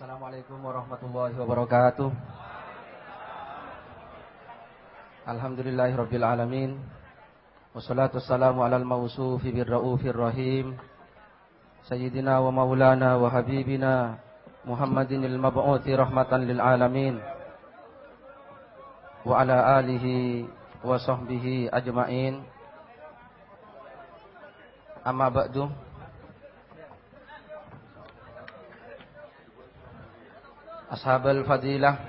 Assalamualaikum warahmatullahi wabarakatuh. Alhamdulillahirabbil alamin. Wassalatu wassalamu alal mausufi birraufir rahim. Sayyidina wa maulana wa habibina Muhammadin al-mab'uthi rahmatan lil alamin. Wa ala alihi wa sahbihi ajma'in. Amma ba'du. Ashabul fadilah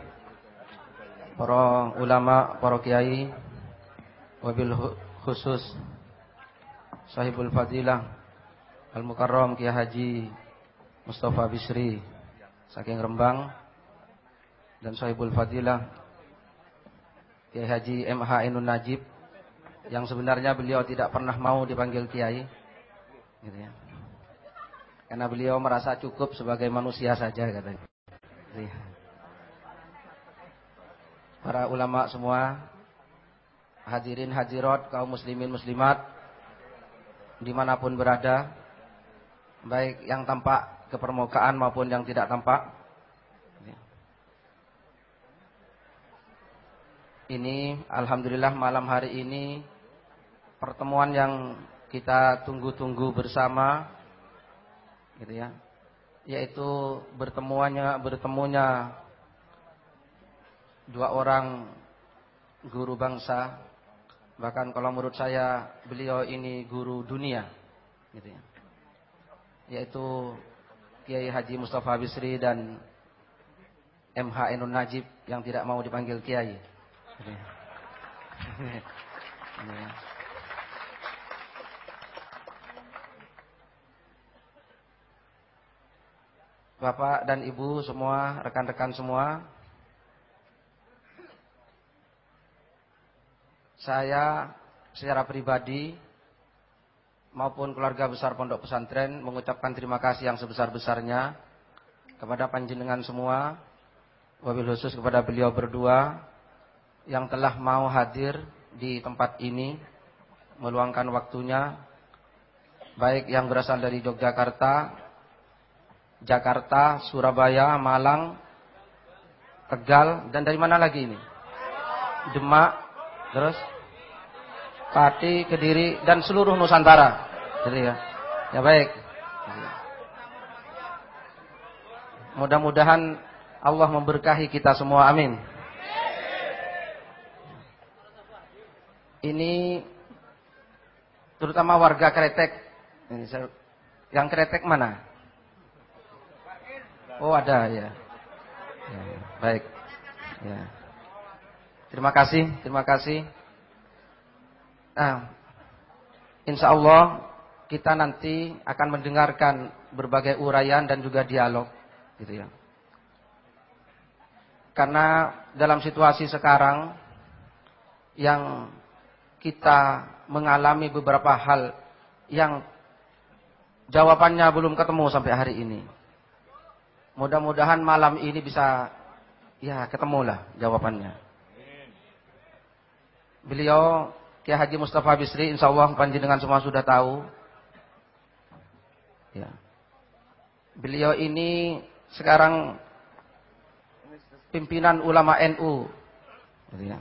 para ulama, para kiai wabil khusus sahibul fadilah Al-Mukarram Kiai Haji Mustafa Bisri saking Rembang dan sahibul fadilah Kiai Haji MH Inun Najib yang sebenarnya beliau tidak pernah mau dipanggil kiai gitu ya. Karena beliau merasa cukup sebagai manusia saja katanya. Para ulama semua, hadirin hadirat, kaum muslimin muslimat, di mana pun berada, baik yang tampak ke permukaan maupun yang tidak tampak. Ini Alhamdulillah malam hari ini pertemuan yang kita tunggu-tunggu bersama gitu ya yaitu bertemuannya bertemunya dua orang guru bangsa. Bahkan kalau menurut saya beliau ini guru dunia gitu ya. Yaitu Kiai Haji Mustafa Bisri dan MH Enun Najib yang tidak mau dipanggil Kiai gitu ya. Gitu ya. Bapak dan Ibu semua, rekan-rekan semua. Saya secara pribadi maupun keluarga besar Pondok Pesantren mengucapkan terima kasih yang sebesar-besarnya kepada panjenengan semua, wabil khusus kepada beliau berdua yang telah mau hadir di tempat ini meluangkan waktunya baik yang berasal dari Yogyakarta Jakarta, Surabaya, Malang, Tegal, dan dari mana lagi ini? Demak, terus Pati, Kediri, dan seluruh Nusantara. Jadi ya, ya baik. Mudah-mudahan Allah memberkahi kita semua, amin. Ini terutama warga Kretek. Yang Kretek mana? Oh ada ya. ya baik. Ya. Terima kasih, terima kasih. Nah, insya Allah kita nanti akan mendengarkan berbagai uraian dan juga dialog, gitu ya. Karena dalam situasi sekarang yang kita mengalami beberapa hal yang jawabannya belum ketemu sampai hari ini. Mudah-mudahan malam ini bisa ya ketemulah jawabannya. Beliau Kiai Haji Mustafa Bisri insyaallah panjenengan semua sudah tahu. Ya. Beliau ini sekarang pimpinan ulama NU. Ya.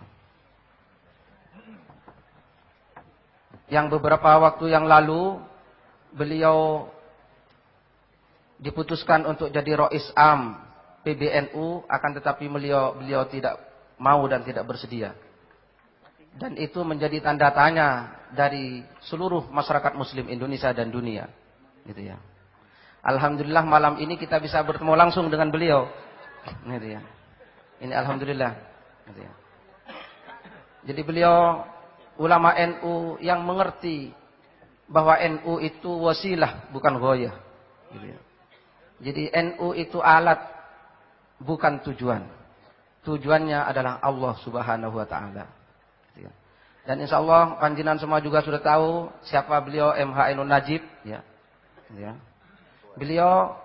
Yang beberapa waktu yang lalu beliau diputuskan untuk jadi rois am PBNU akan tetapi beliau beliau tidak mau dan tidak bersedia. Dan itu menjadi tanda tanya dari seluruh masyarakat muslim Indonesia dan dunia. Gitu ya. Alhamdulillah malam ini kita bisa bertemu langsung dengan beliau. Gitu ya. Ini alhamdulillah. Gitu ya. Jadi beliau ulama NU yang mengerti bahwa NU itu wasilah bukan goyah. Gitu ya. Jadi NU itu alat bukan tujuan. Tujuannya adalah Allah Subhanahu wa taala. Gitu ya. Dan insya Allah panjinan semua juga sudah tahu siapa beliau MH Ainun Najib ya. Ya. Beliau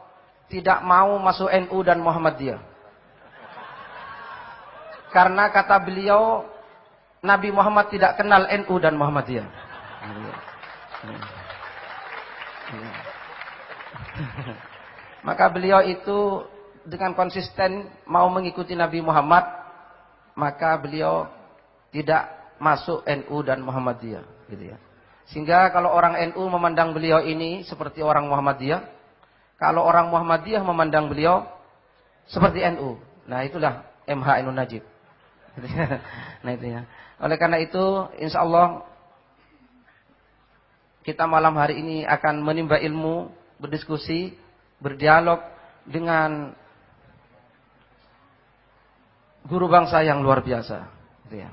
tidak mau masuk NU dan Muhammadiyah. Karena kata beliau Nabi Muhammad tidak kenal NU dan Muhammadiyah. Gitu ya. Maka beliau itu dengan konsisten mau mengikuti Nabi Muhammad, maka beliau tidak masuk NU dan Muhammadiyah, gitu ya. Sehingga kalau orang NU memandang beliau ini seperti orang Muhammadiyah, kalau orang Muhammadiyah memandang beliau seperti NU. Nah, itulah MH NU Najib. nah, itu ya. Oleh karena itu, insya Allah kita malam hari ini akan menimba ilmu, berdiskusi, berdialog dengan guru bangsa yang luar biasa. Gitu ya.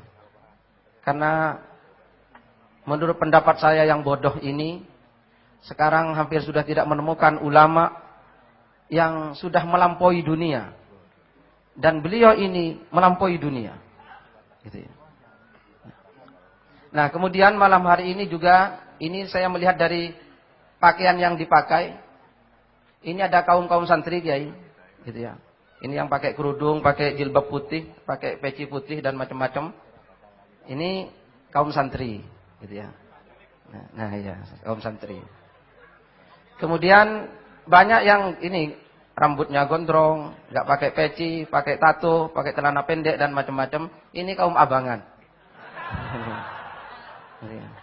Karena menurut pendapat saya yang bodoh ini, sekarang hampir sudah tidak menemukan ulama yang sudah melampaui dunia. Dan beliau ini melampaui dunia. Gitu ya. Nah kemudian malam hari ini juga ini saya melihat dari pakaian yang dipakai. Ini ada kaum-kaum santri Kiai, gitu ya. Ini yang pakai kerudung, pakai jilbab putih, pakai peci putih dan macam-macam. Ini kaum santri, gitu ya. Nah, nah ya, kaum santri. Kemudian banyak yang ini rambutnya gondrong, nggak pakai peci, pakai tato, pakai celana pendek dan macam-macam. Ini kaum abangan. Gitu ya.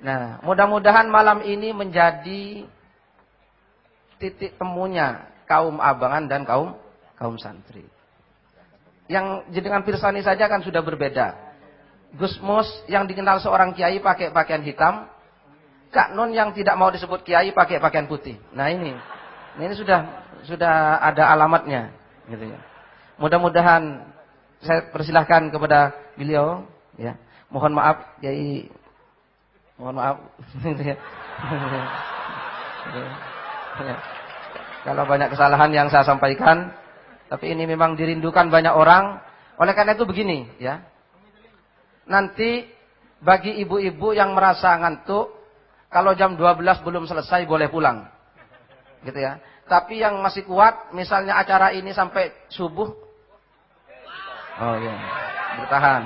Nah, mudah-mudahan malam ini menjadi titik temunya kaum abangan dan kaum kaum santri. Yang dengan Pirsani saja kan sudah berbeda. Gusmus yang dikenal seorang kiai pakai pakaian hitam, Kak Nun yang tidak mau disebut kiai pakai pakaian putih. Nah ini, ini sudah sudah ada alamatnya, gitu ya. Mudah-mudahan saya persilahkan kepada beliau, ya. Mohon maaf, Kiai Mohon maaf. Kalau banyak kesalahan yang saya sampaikan, tapi ini memang dirindukan banyak orang. Oleh karena itu begini, ya. Nanti bagi ibu-ibu yang merasa ngantuk, kalau jam 12 belum selesai boleh pulang. Gitu ya. Tapi yang masih kuat, misalnya acara ini sampai subuh. Oh iya. Bertahan.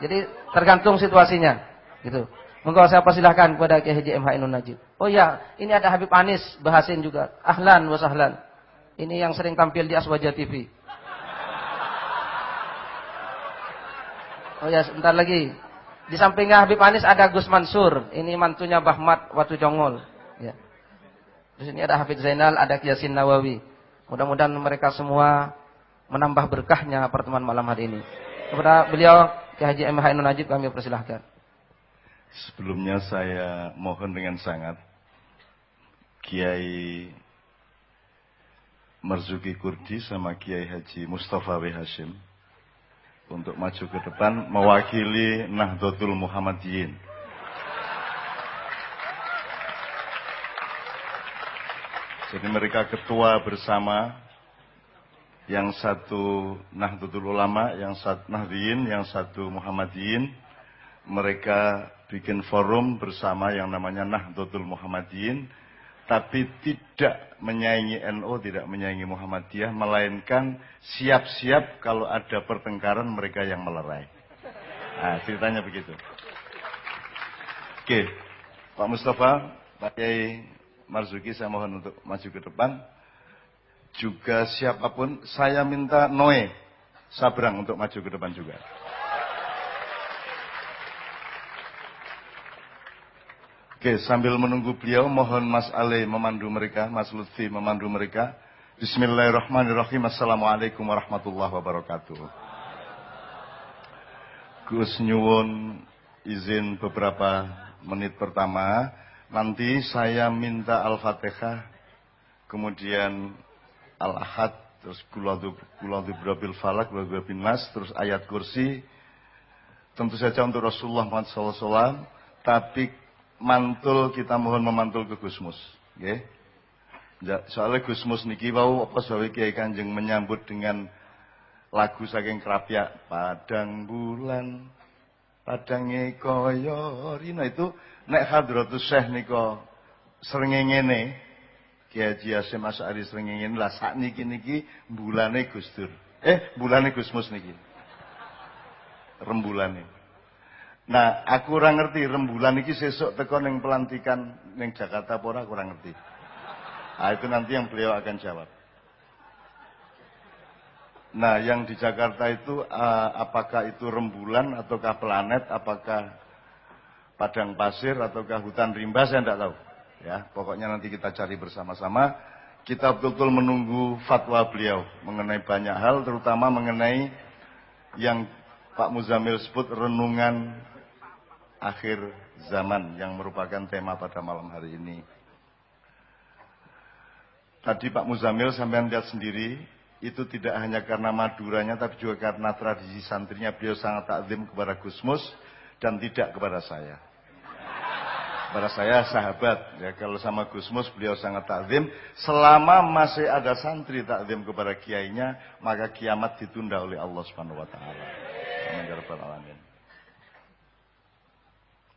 Jadi tergantung situasinya. Gitu. Monggo saya persilahkan kepada Kiai Haji MH Inun Najib. Oh ya, ini ada Habib Anis bahasin juga. Ahlan wa sahlan. Ini yang sering tampil di Aswaja TV. Oh ya, sebentar lagi. Di sampingnya Habib Anis ada Gus Mansur. Ini mantunya Bahmat Watu Jongol. Ya. Di sini ada Hafid Zainal, ada Yasin Nawawi. Mudah-mudahan mereka semua menambah berkahnya pertemuan malam hari ini. Kepada beliau, Kiai Haji MH Inun Najib kami persilahkan. Sebelumnya saya mohon dengan sangat Kiai Marzuki Kurdi sama Kiai Haji Mustafa W. Hashim untuk maju ke depan mewakili Nahdlatul Muhammadiyin. Jadi mereka ketua bersama yang satu Nahdlatul Ulama, yang satu Nahdiyin, yang satu Muhammadiyin. Mereka bikin forum bersama yang namanya Nahdlatul Muhammadiyin tapi tidak menyaingi NU, tidak menyaingi Muhammadiyah, melainkan siap-siap kalau ada pertengkaran mereka yang melerai. Nah, ceritanya begitu. Oke, Pak Mustafa, Pak Kiai Marzuki, saya mohon untuk maju ke depan. Juga siapa pun, saya minta Noe Sabrang untuk maju ke depan juga. Oke, sambil menunggu beliau, mohon Mas Ale memandu mereka, Mas Lutfi memandu mereka. Bismillahirrahmanirrahim. Assalamualaikum warahmatullahi wabarakatuh. Gus nyuwun izin beberapa menit pertama. Nanti saya minta Al-Fatihah, kemudian Al-Ahad, terus Kuladu Birabil Falak, Kuladu Birabil Nas, terus ayat kursi. Tentu saja untuk Rasulullah Muhammad SAW, tapi mantul kita mohon memantul ke Gusmus. Nggih. Soalnya Gusmus niki wau apa sawe Kiai Kanjeng menyambut dengan lagu saking kerapia Padang Bulan Padange kaya rina itu nek Hadratus Syekh nika srengenge Kiai Haji Hasyim Asy'ari srengenge lah sakniki niki bulane Gustur. Eh, bulane Gusmus niki. Rembulane. Nah, aku kurang ngerti rembulan iki sesuk teko ning pelantikan ning Jakarta apa ora kurang ngerti. Nah, itu nanti yang beliau akan jawab. Nah, yang di Jakarta itu uh, apakah itu rembulan ataukah planet, apakah padang pasir ataukah hutan rimba saya tidak tahu. Ya, pokoknya nanti kita cari bersama-sama. Kita betul-betul menunggu fatwa beliau mengenai banyak hal, terutama mengenai yang Pak Muzamil sebut renungan akhir zaman yang merupakan tema pada malam hari ini. Tadi Pak Muzamil sampai lihat sendiri, itu tidak hanya karena maduranya, tapi juga karena tradisi santrinya beliau sangat takzim kepada Gusmus dan tidak kepada saya. Kepada saya sahabat, ya kalau sama Gusmus beliau sangat takzim. Selama masih ada santri takzim kepada kiainya, maka kiamat ditunda oleh Allah Subhanahu Wa Taala. Amin.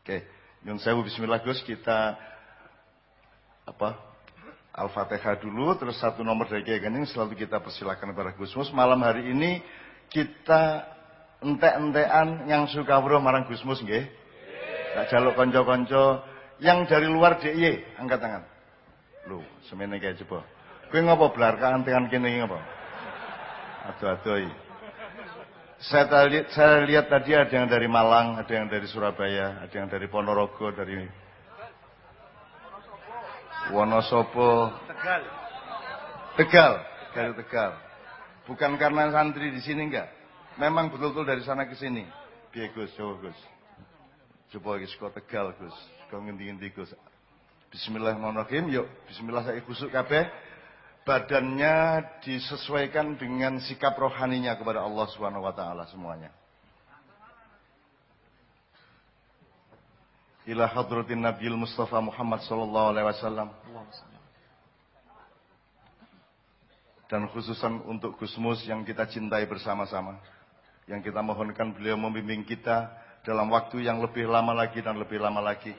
Oke, Nyun Sewu Bismillah Gus kita apa Al-Fatihah dulu, terus satu nomor dari Kiai Gening selalu kita persilakan kepada Gusmus. Malam hari ini kita entek-entekan yang suka bro marang Gusmus nggih. Tak jaluk konco-konco yang dari luar DIY, angkat tangan. Lu, semene kayak coba. Kowe ngapa blarkaan tekan kene iki ngapa? Aduh-aduh. Saya lihat, saya lihat tadi ada yang dari Malang, ada yang dari Surabaya, ada yang dari Ponorogo, dari Wonosobo. Tegal. Tegal, dari Tegal. Bukan karena santri di sini enggak. Memang betul-betul dari sana ke sini. Piye Gus, coba Gus. Coba iki saka Tegal Gus. Kau ngendi-ngendi Gus. Bismillahirrahmanirrahim. Yuk, bismillah saya kusuk kabeh. Badannya disesuaikan dengan sikap rohaninya kepada Allah Subhanahu wa taala semuanya. ila hadratin Nabiul Mustafa Muhammad sallallahu alaihi wasallam. Dan khususan untuk Gusmus yang kita cintai bersama-sama. Yang kita mohonkan beliau membimbing kita dalam waktu yang lebih lama lagi dan lebih lama lagi.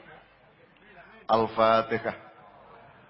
Al-Fatihah.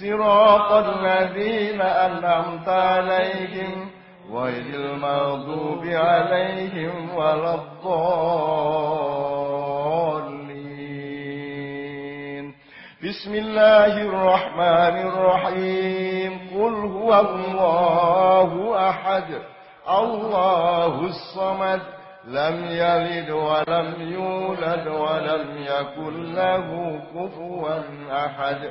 صراط الذين أنعمت عليهم غير المغضوب عليهم ولا الضالين. بسم الله الرحمن الرحيم. قل هو الله أحد. الله الصمد. لم يلد ولم يولد ولم يكن له كفوا أحد.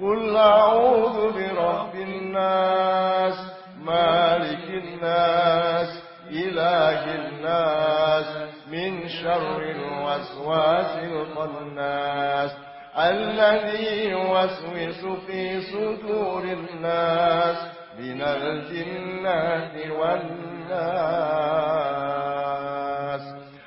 قل أعوذ برب الناس مالك الناس إله الناس من شر الوسواس الخناس الذي يوسوس في صدور الناس من الجنة والناس.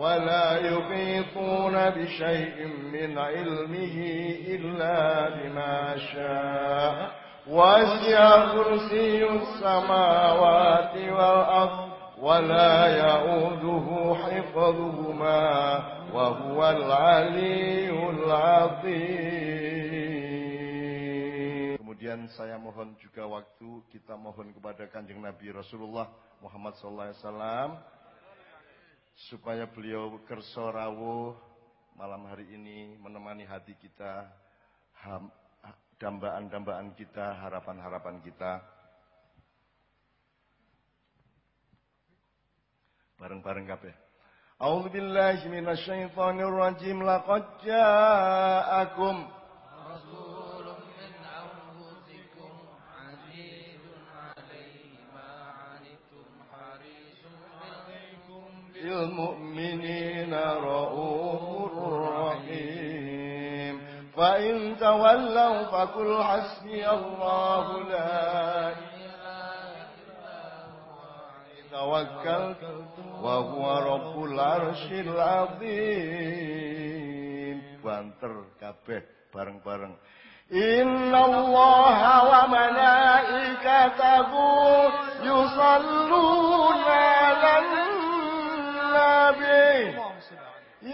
ولا يحيطون بشيء من علمه إلا بما شاء وسع كرسي السماوات والأرض ولا يؤوده حفظهما وهو العلي العظيم Kemudian saya mohon juga waktu kita mohon kepada kanjeng Nabi Rasulullah Muhammad SAW supaya beliau kerso rawuh malam hari ini menemani hati kita, dambaan-dambaan kita, harapan-harapan kita. Bareng-bareng kabeh. A'udzu billahi rajim. Laqad ja'akum 'alaikum bil mu'minina raufur rahim. Fa in tawallaw faqul hasbiyallahu la توكلت وهو رب العرش العظيم banter kabeh bareng-bareng Innallaha wa malaikatahu yusalluna 'alan nabi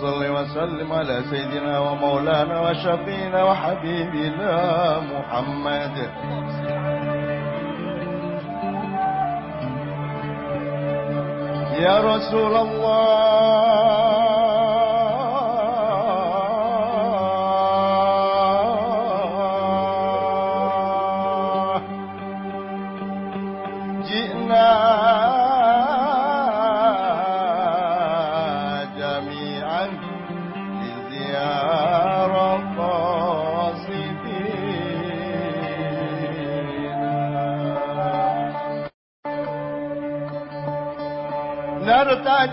صل وسلم على سيدنا ومولانا وشفينا وحبيبنا محمد. يا رسول الله. نرتجي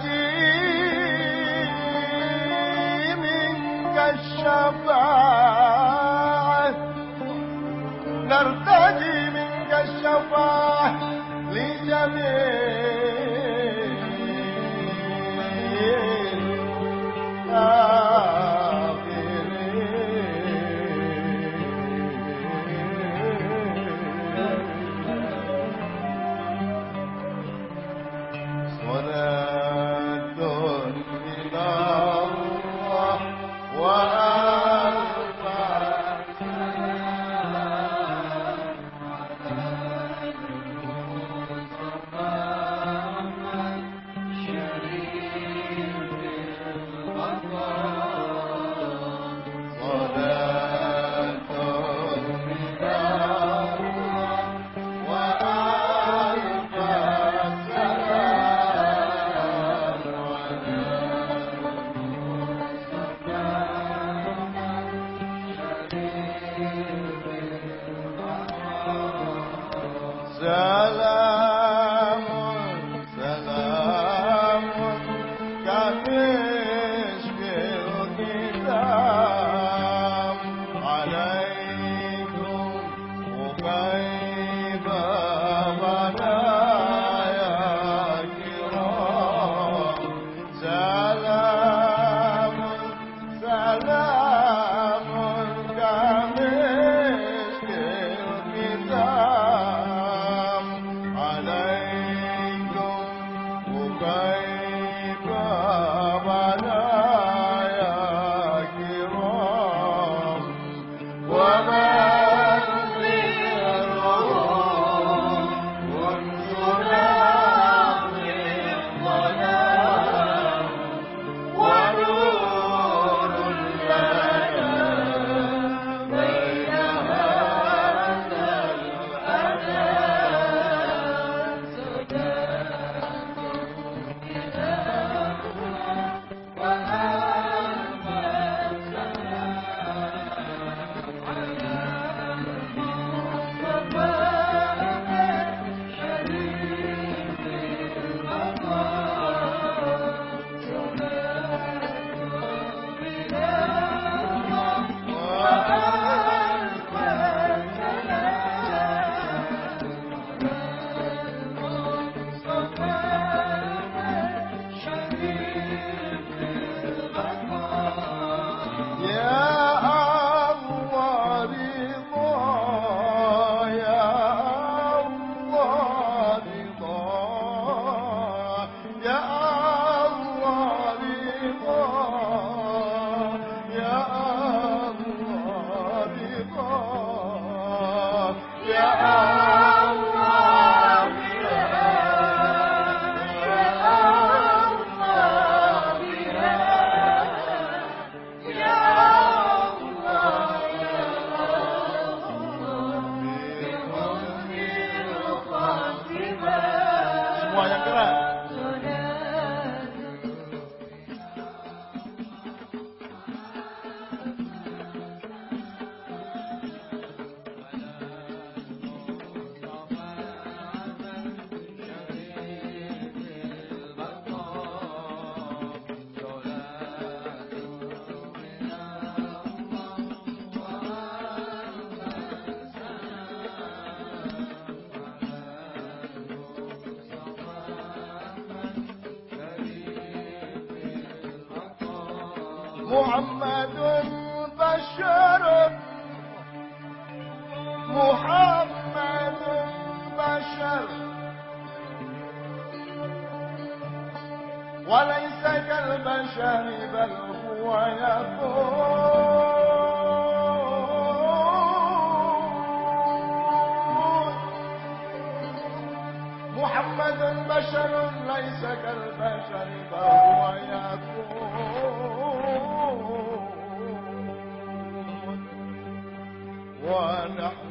وليس كالبشر بل هو يكون محمد بشر ليس كالبشر بل هو يكون ونحن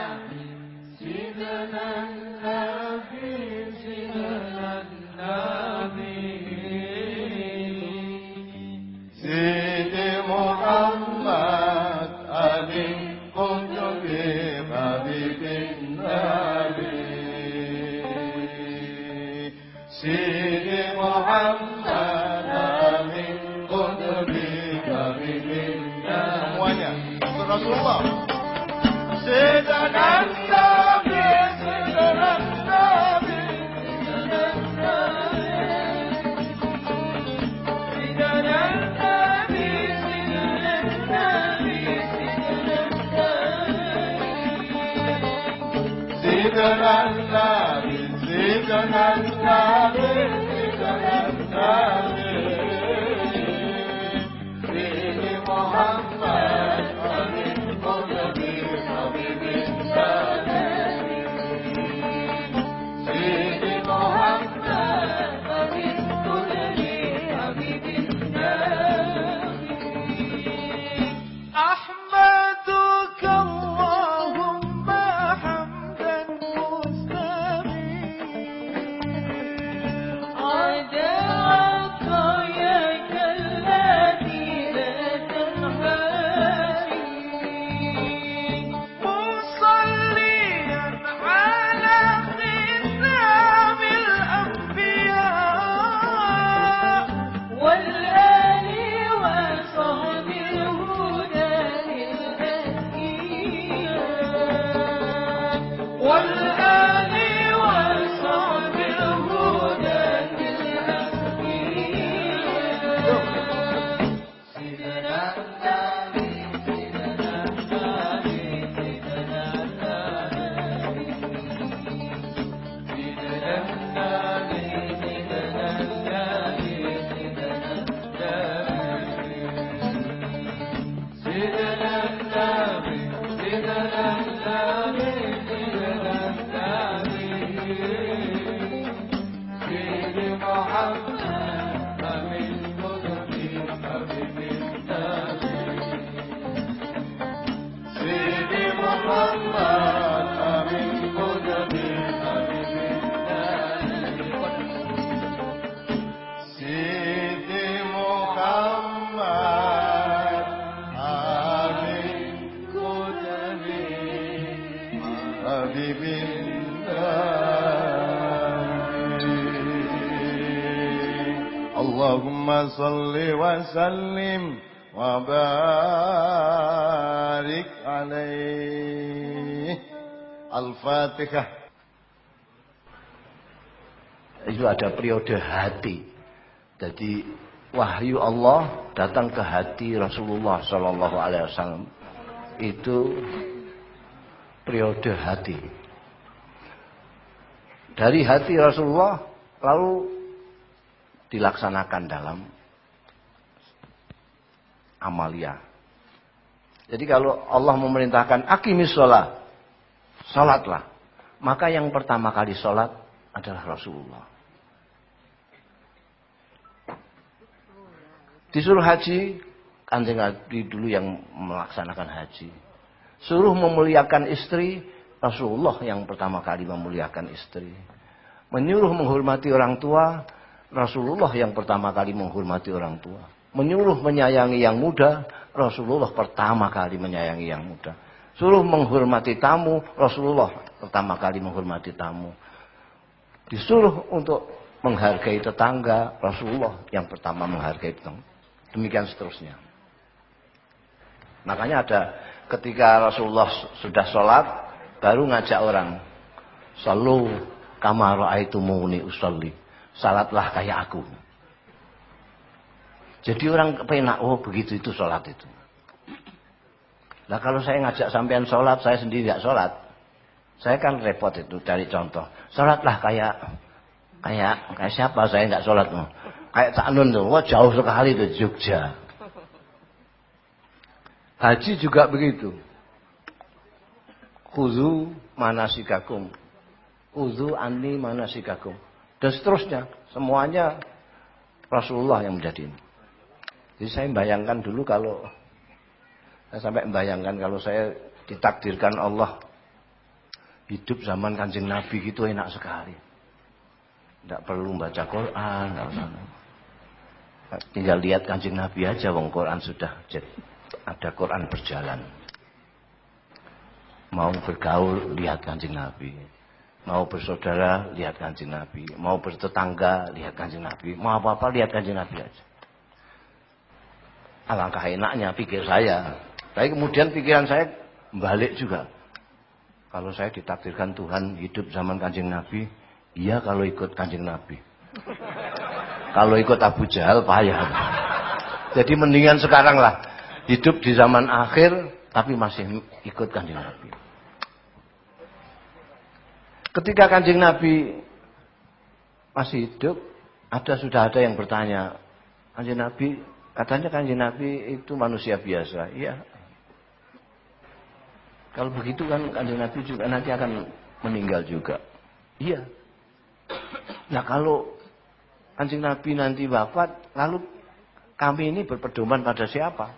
Allahumma salli wa sallim wa barik alaih. al-Fatihah. Itu ada periode hati. Jadi wahyu Allah datang ke hati Rasulullah Sallallahu Alaihi Wasallam. Itu periode hati. Dari hati Rasulullah lalu dilaksanakan dalam amalia. Jadi kalau Allah memerintahkan akimis sholat, sholatlah. Maka yang pertama kali sholat adalah Rasulullah. Disuruh haji, kanjeng Nabi dulu yang melaksanakan haji. Suruh memuliakan istri, Rasulullah yang pertama kali memuliakan istri. Menyuruh menghormati orang tua, Rasulullah yang pertama kali menghormati orang tua. Menyuruh menyayangi yang muda, Rasulullah pertama kali menyayangi yang muda. Suruh menghormati tamu, Rasulullah pertama kali menghormati tamu. Disuruh untuk menghargai tetangga, Rasulullah yang pertama menghargai tetangga. Demikian seterusnya. Makanya ada ketika Rasulullah sudah sholat, baru ngajak orang. Selalu kamar itu muni usolli. Salatlah kayak aku. Jadi orang penak, oh begitu itu sholat itu. Nah kalau saya ngajak sampean sholat, saya sendiri nggak sholat. Saya kan repot itu cari contoh. Sholatlah kayak kayak kayak siapa saya nggak sholat. Kayak tak tuh, wah jauh sekali tuh Jogja. Haji juga begitu. Kuzu manasikakum. Kuzu ani manasikakum. Dan seterusnya. Semuanya Rasulullah yang menjadi ini. Jadi saya membayangkan dulu kalau saya sampai membayangkan kalau saya ditakdirkan Allah hidup zaman kanjeng Nabi gitu enak sekali. Tidak perlu baca Quran, tidak usah. Tinggal lihat kancing Nabi aja, wong Quran sudah ada Quran berjalan. Mau bergaul, lihat kancing Nabi. Mau bersaudara, lihat kancing Nabi. Mau bertetangga, lihat kancing Nabi. Mau apa-apa, lihat kancing Nabi aja. Alangkah enaknya pikir saya. Tapi kemudian pikiran saya balik juga. Kalau saya ditakdirkan Tuhan hidup zaman kancing Nabi, iya kalau ikut kancing Nabi. Kalau ikut Abu Jahal payah. Jadi mendingan sekarang lah hidup di zaman akhir tapi masih ikut kanjeng Nabi. Ketika kanjeng Nabi masih hidup, ada sudah ada yang bertanya, kanjeng Nabi katanya kanjeng Nabi itu manusia biasa. Iya. Kalau begitu kan kanjeng Nabi juga nanti akan meninggal juga. Iya. Nah kalau Kanjeng Nabi nanti wafat, lalu kami ini berpedoman pada siapa?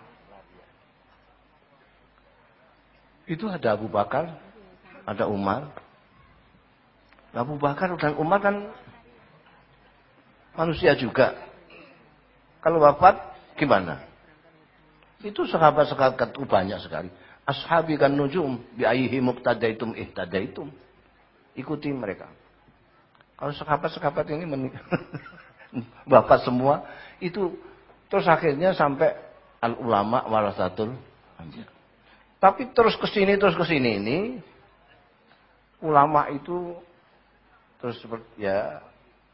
Itu ada Abu Bakar, ada Umar. Abu Bakar dan Umar kan manusia juga. Kalau wafat gimana? Itu sahabat-sahabat banyak sekali. Ashabi kan nujum bi ayyihi muqtadaitum ihtadaitum. Ikuti mereka. Kalau sahabat-sahabat ini bapak semua itu terus akhirnya sampai al ulama warasatul tapi terus ke sini terus ke sini ini ulama itu terus seperti ya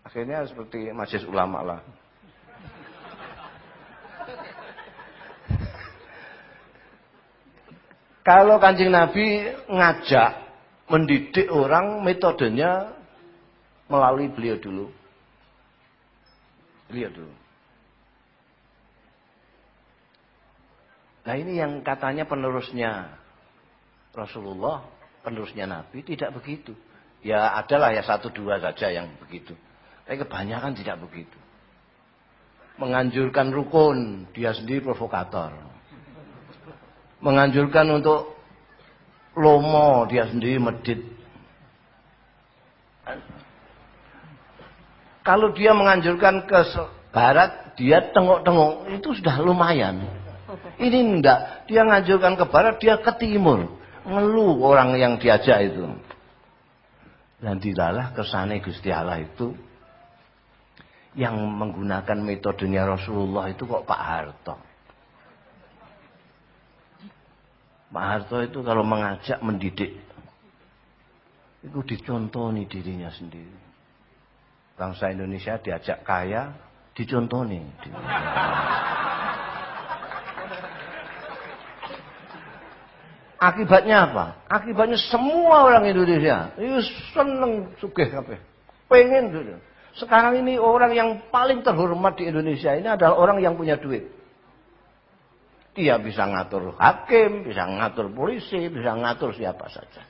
akhirnya seperti majelis ulama lah kalau kancing Nabi ngajak mendidik orang metodenya melalui beliau dulu Lihat dulu. Nah ini yang katanya penerusnya Rasulullah, penerusnya Nabi tidak begitu. Ya adalah ya satu dua saja yang begitu. Tapi kebanyakan tidak begitu. Menganjurkan rukun, dia sendiri provokator. Menganjurkan untuk lomo, dia sendiri medit. Kalau dia menganjurkan ke barat, dia tengok-tengok, itu sudah lumayan. Ini enggak, dia menganjurkan ke barat, dia ke timur. Ngeluh orang yang diajak itu. Dan tidaklah ke sana Gusti Allah itu yang menggunakan metodenya Rasulullah itu kok Pak Harto. Pak Harto itu kalau mengajak mendidik itu dicontoh nih dirinya sendiri bangsa Indonesia diajak kaya, dicontoni. Akibatnya apa? Akibatnya semua orang Indonesia itu seneng sugih apa? Pengen gitu. Sekarang ini orang yang paling terhormat di Indonesia ini adalah orang yang punya duit. Dia bisa ngatur hakim, bisa ngatur polisi, bisa ngatur siapa saja.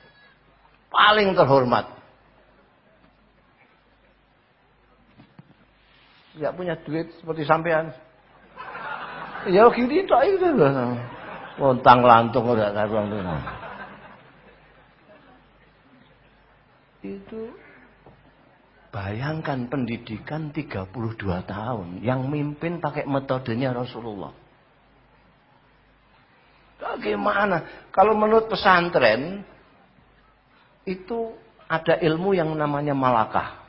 Paling terhormat. Tidak punya duit seperti sampean. Ya gini tak itu loh. Montang lantung udah karuan Itu bayangkan pendidikan 32 tahun yang mimpin pakai metodenya Rasulullah. Bagaimana? Kalau menurut pesantren itu ada ilmu yang namanya malakah.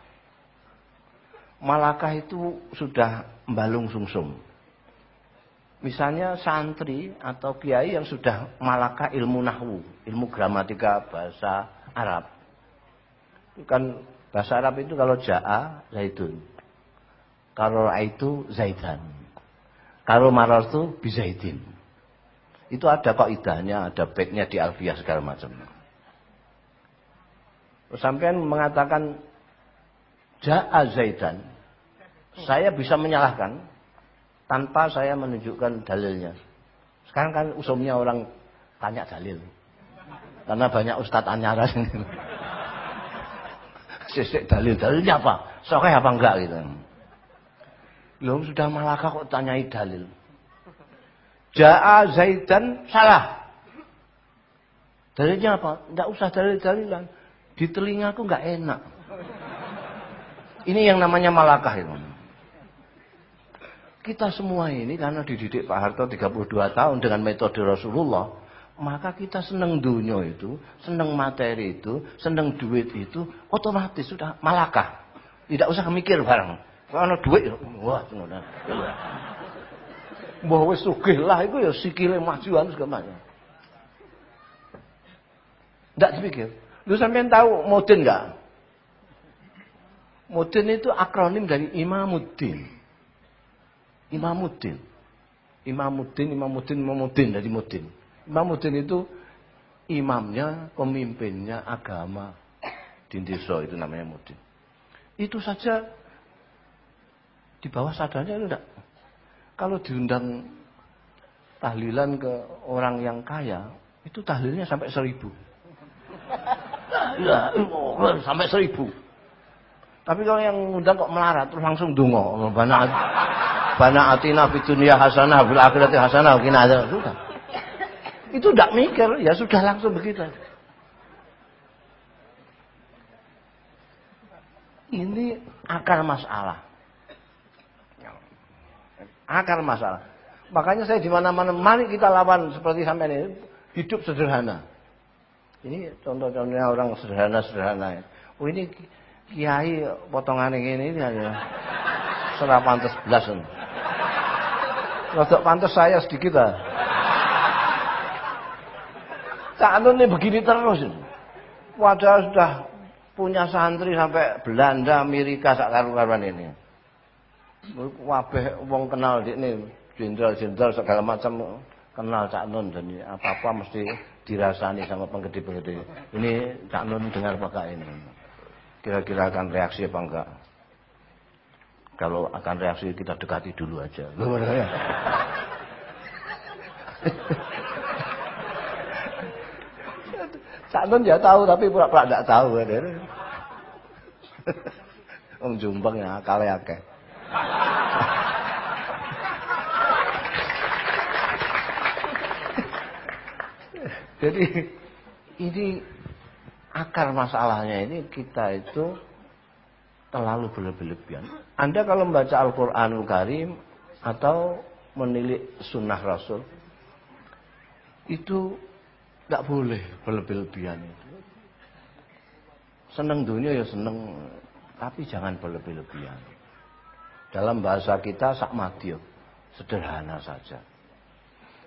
Malakah itu sudah balung sungsum. Misalnya santri atau kiai yang sudah malakah ilmu nahwu, ilmu gramatika bahasa Arab. Kan bahasa Arab itu kalau ja'a zaitun. Kalau itu zaitan. Kalau marar itu bizaitin. Itu ada kaidahnya, ada baiknya di alfiah segala macam. Sampai mengatakan ja'a zaitan. Saya bisa menyalahkan tanpa saya menunjukkan dalilnya. Sekarang kan usumnya orang tanya dalil. Karena banyak ustadz anyaran. Sisik dalil. Dalilnya apa? Sokeh apa enggak gitu. Loh sudah malaka kok tanyai dalil. Ja'a Zaidan salah. Dalilnya apa? Enggak usah dalil-dalilan. Di telingaku enggak enak. Ini yang namanya malakah itu. Kita semua ini karena dididik Pak Harto 32 tahun dengan metode Rasulullah, maka kita senang dunia itu, senang materi itu, senang duit itu, otomatis sudah malakah. Tidak usah mikir barang. Kalau duit, wah, ngono. Mbah wis sugih lah iku ya sikile majuan segala macam. Tidak dipikir. Lu sampean tahu modern enggak? Modern itu akronim dari Imamuddin. Imamuddin. Imamuddin, Imamuddin, Imamuddin dari Muddin. Imamuddin itu imamnya, pemimpinnya agama di desa itu namanya Muddin. Itu saja di bawah sadarnya itu enggak. Kalau diundang tahlilan ke orang yang kaya, itu tahlilnya sampai seribu. Ya, sampai seribu. Tapi kalau yang undang kok melarat terus langsung dungo, banyak Bana atina fi dunia hasanah bil akhirati hasanah kina ada sudah. Itu tidak mikir, ya sudah langsung begitu. Ini akar masalah. Akar masalah. Makanya saya di mana-mana, mari kita lawan seperti sampai ini, hidup sederhana. Ini contoh-contohnya orang sederhana-sederhana. Oh ini kiai potongan ini, ini aja serapan belas. Rodok pantas saya sedikit lah. Cak Anun ini begini terus. Padahal sudah punya santri sampai Belanda, Amerika, sak karuan ini. Wabeh wong kenal di ini, jenderal-jenderal segala macam kenal Cak Nun dan apa-apa mesti dirasani sama penggede-penggede. Ini Cak Nun dengar apa ini? Kira-kira akan reaksi apa enggak? Kalau akan reaksi kita dekati dulu aja. Saknon ya tahu tapi pura-pura tidak tahu ya. Om Jumbang ya akal ya akeh. Jadi ini akar masalahnya ini kita itu terlalu berlebihan. Anda kalau membaca Al-Quranul Karim atau menilik sunnah Rasul, itu tidak boleh berlebih-lebihan itu. Senang dunia ya senang, tapi jangan berlebih-lebihan. Dalam bahasa kita sak madyo, sederhana saja.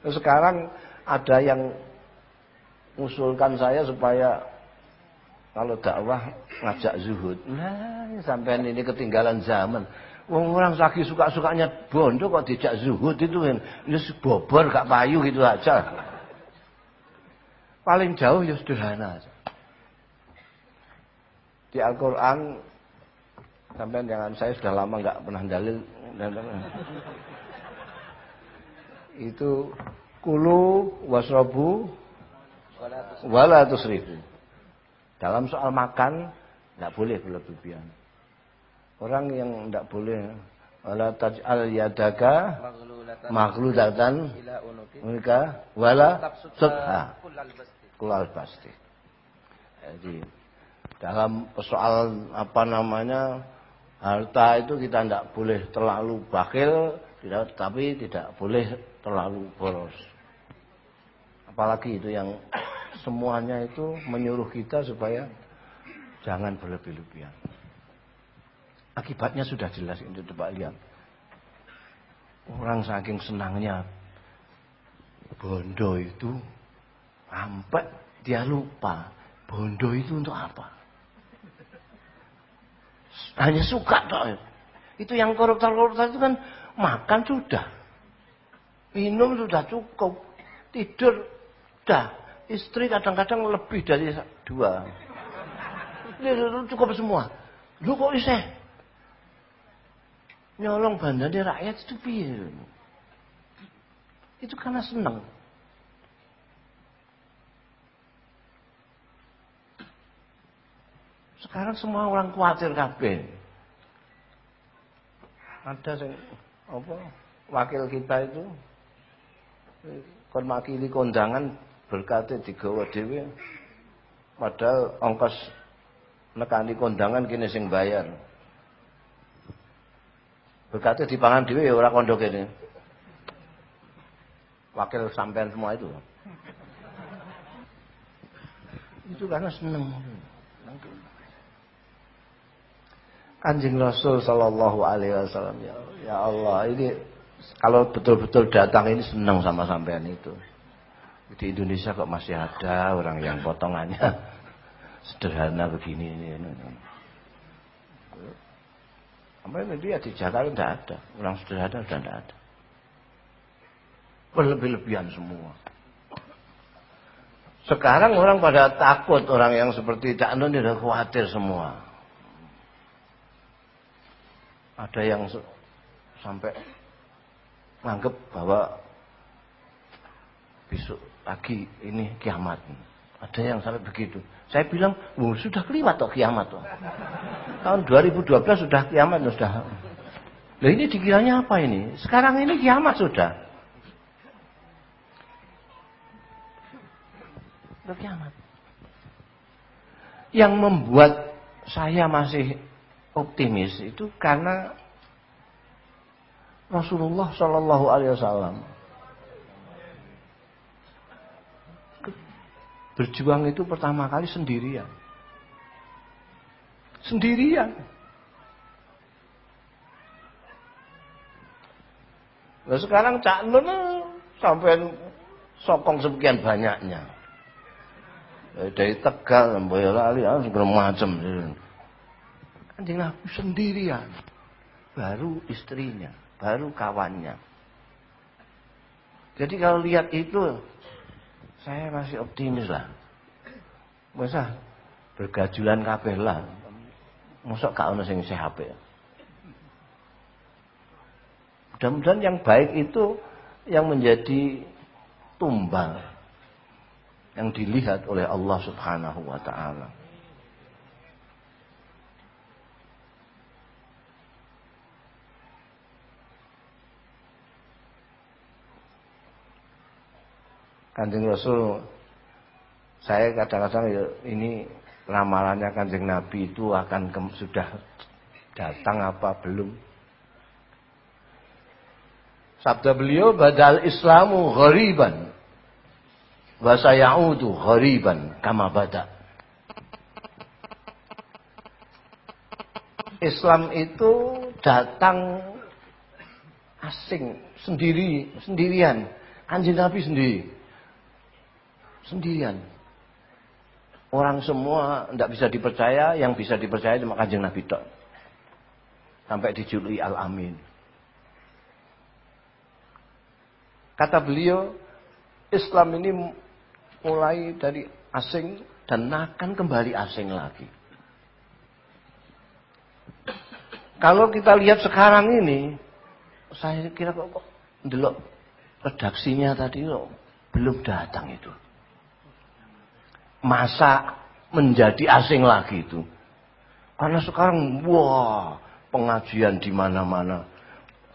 Sekarang ada yang mengusulkan saya supaya kalau dakwah ngajak zuhud. Nah, sampai ini ketinggalan zaman. Wong orang lagi suka-sukanya bondo kok dijak zuhud itu kan. Ini bobor gak payu gitu aja. Paling jauh ya sederhana aja. Di Al-Quran sampai jangan saya sudah lama nggak pernah dalil itu Kulu wasrobu wala tusrifu. Dalam soal makan tidak boleh berlebihan. Orang yang tidak boleh wala taj'al yadaka maghlulatan unika wala subha kulal pasti. Jadi dalam persoalan apa namanya harta itu kita tidak boleh terlalu bakil, tidak, tapi tidak boleh terlalu boros apalagi itu yang semuanya itu menyuruh kita supaya jangan berlebih-lebihan. Akibatnya sudah jelas itu coba lihat. Orang saking senangnya bondo itu sampai dia lupa bondo itu untuk apa. Hanya suka toh. Itu yang koruptor-koruptor itu kan makan sudah. Minum sudah cukup. Tidur Dah, istri kadang-kadang lebih dari dua. Ini cukup semua. Lu kok bisa? Nyolong bandane rakyat itu piye? Itu karena senang. Sekarang semua orang khawatir kabeh. Ada sing apa wakil kita itu kon makili kondangan berkate digawa dhewe. Padahal ongkos nekani kondangan kini sing bayar. Berkate dipangan dhewe ya ora kondo kene. Wakil sampean semua itu. Itu karena seneng. Kanjeng Rasul Shallallahu Alaihi Wasallam ya, ya Allah ini kalau betul-betul datang ini senang sama sampean itu. Di Indonesia kok masih ada orang yang potongannya sederhana begini ini. Apa ini dia di Jakarta tidak ada. Orang sederhana sudah tidak ada. Berlebih-lebihan semua. Sekarang orang pada takut orang yang seperti Cak Nun sudah khawatir semua. Ada yang sampai menganggap bahwa besok pagi ini kiamat. Ada yang sampai begitu. Saya bilang, oh, sudah keliwat toh kiamat toh. Tahun 2012 sudah kiamat sudah. Loh ini dikiranya apa ini? Sekarang ini kiamat sudah. Sudah kiamat. Yang membuat saya masih optimis itu karena Rasulullah Shallallahu Alaihi Wasallam Berjuang itu pertama kali sendirian. Sendirian. Nah sekarang Cak Nun eh, sampai sokong sekian banyaknya. Eh, dari Tegal, Boyolali, ah, segala macam. Kanjeng Nabi sendirian. Baru istrinya, baru kawannya. Jadi kalau lihat itu saya masih optimis lah. Masa bergajulan kabeh lah. Mosok gak ono sing sehat ya. Mudah-mudahan yang baik itu yang menjadi tumbal yang dilihat oleh Allah Subhanahu wa taala. Kanjeng Rasul saya kadang-kadang ya ini ramalannya Kanjeng Nabi itu akan ke, sudah datang apa belum? Sabda beliau badal Islamu ghariban wa sayaudu ghariban kama bada. Islam itu datang asing, sendiri, sendirian. Kanjeng Nabi sendiri sendirian. Orang semua tidak bisa dipercaya, yang bisa dipercaya cuma kanjeng Nabi Tok. Sampai dijuluki Al-Amin. Kata beliau, Islam ini mulai dari asing dan akan kembali asing lagi. Kalau kita lihat sekarang ini, saya kira kok, kok delok redaksinya tadi loh, belum datang itu. Masa menjadi asing lagi itu. Karena sekarang wah pengajian di mana-mana.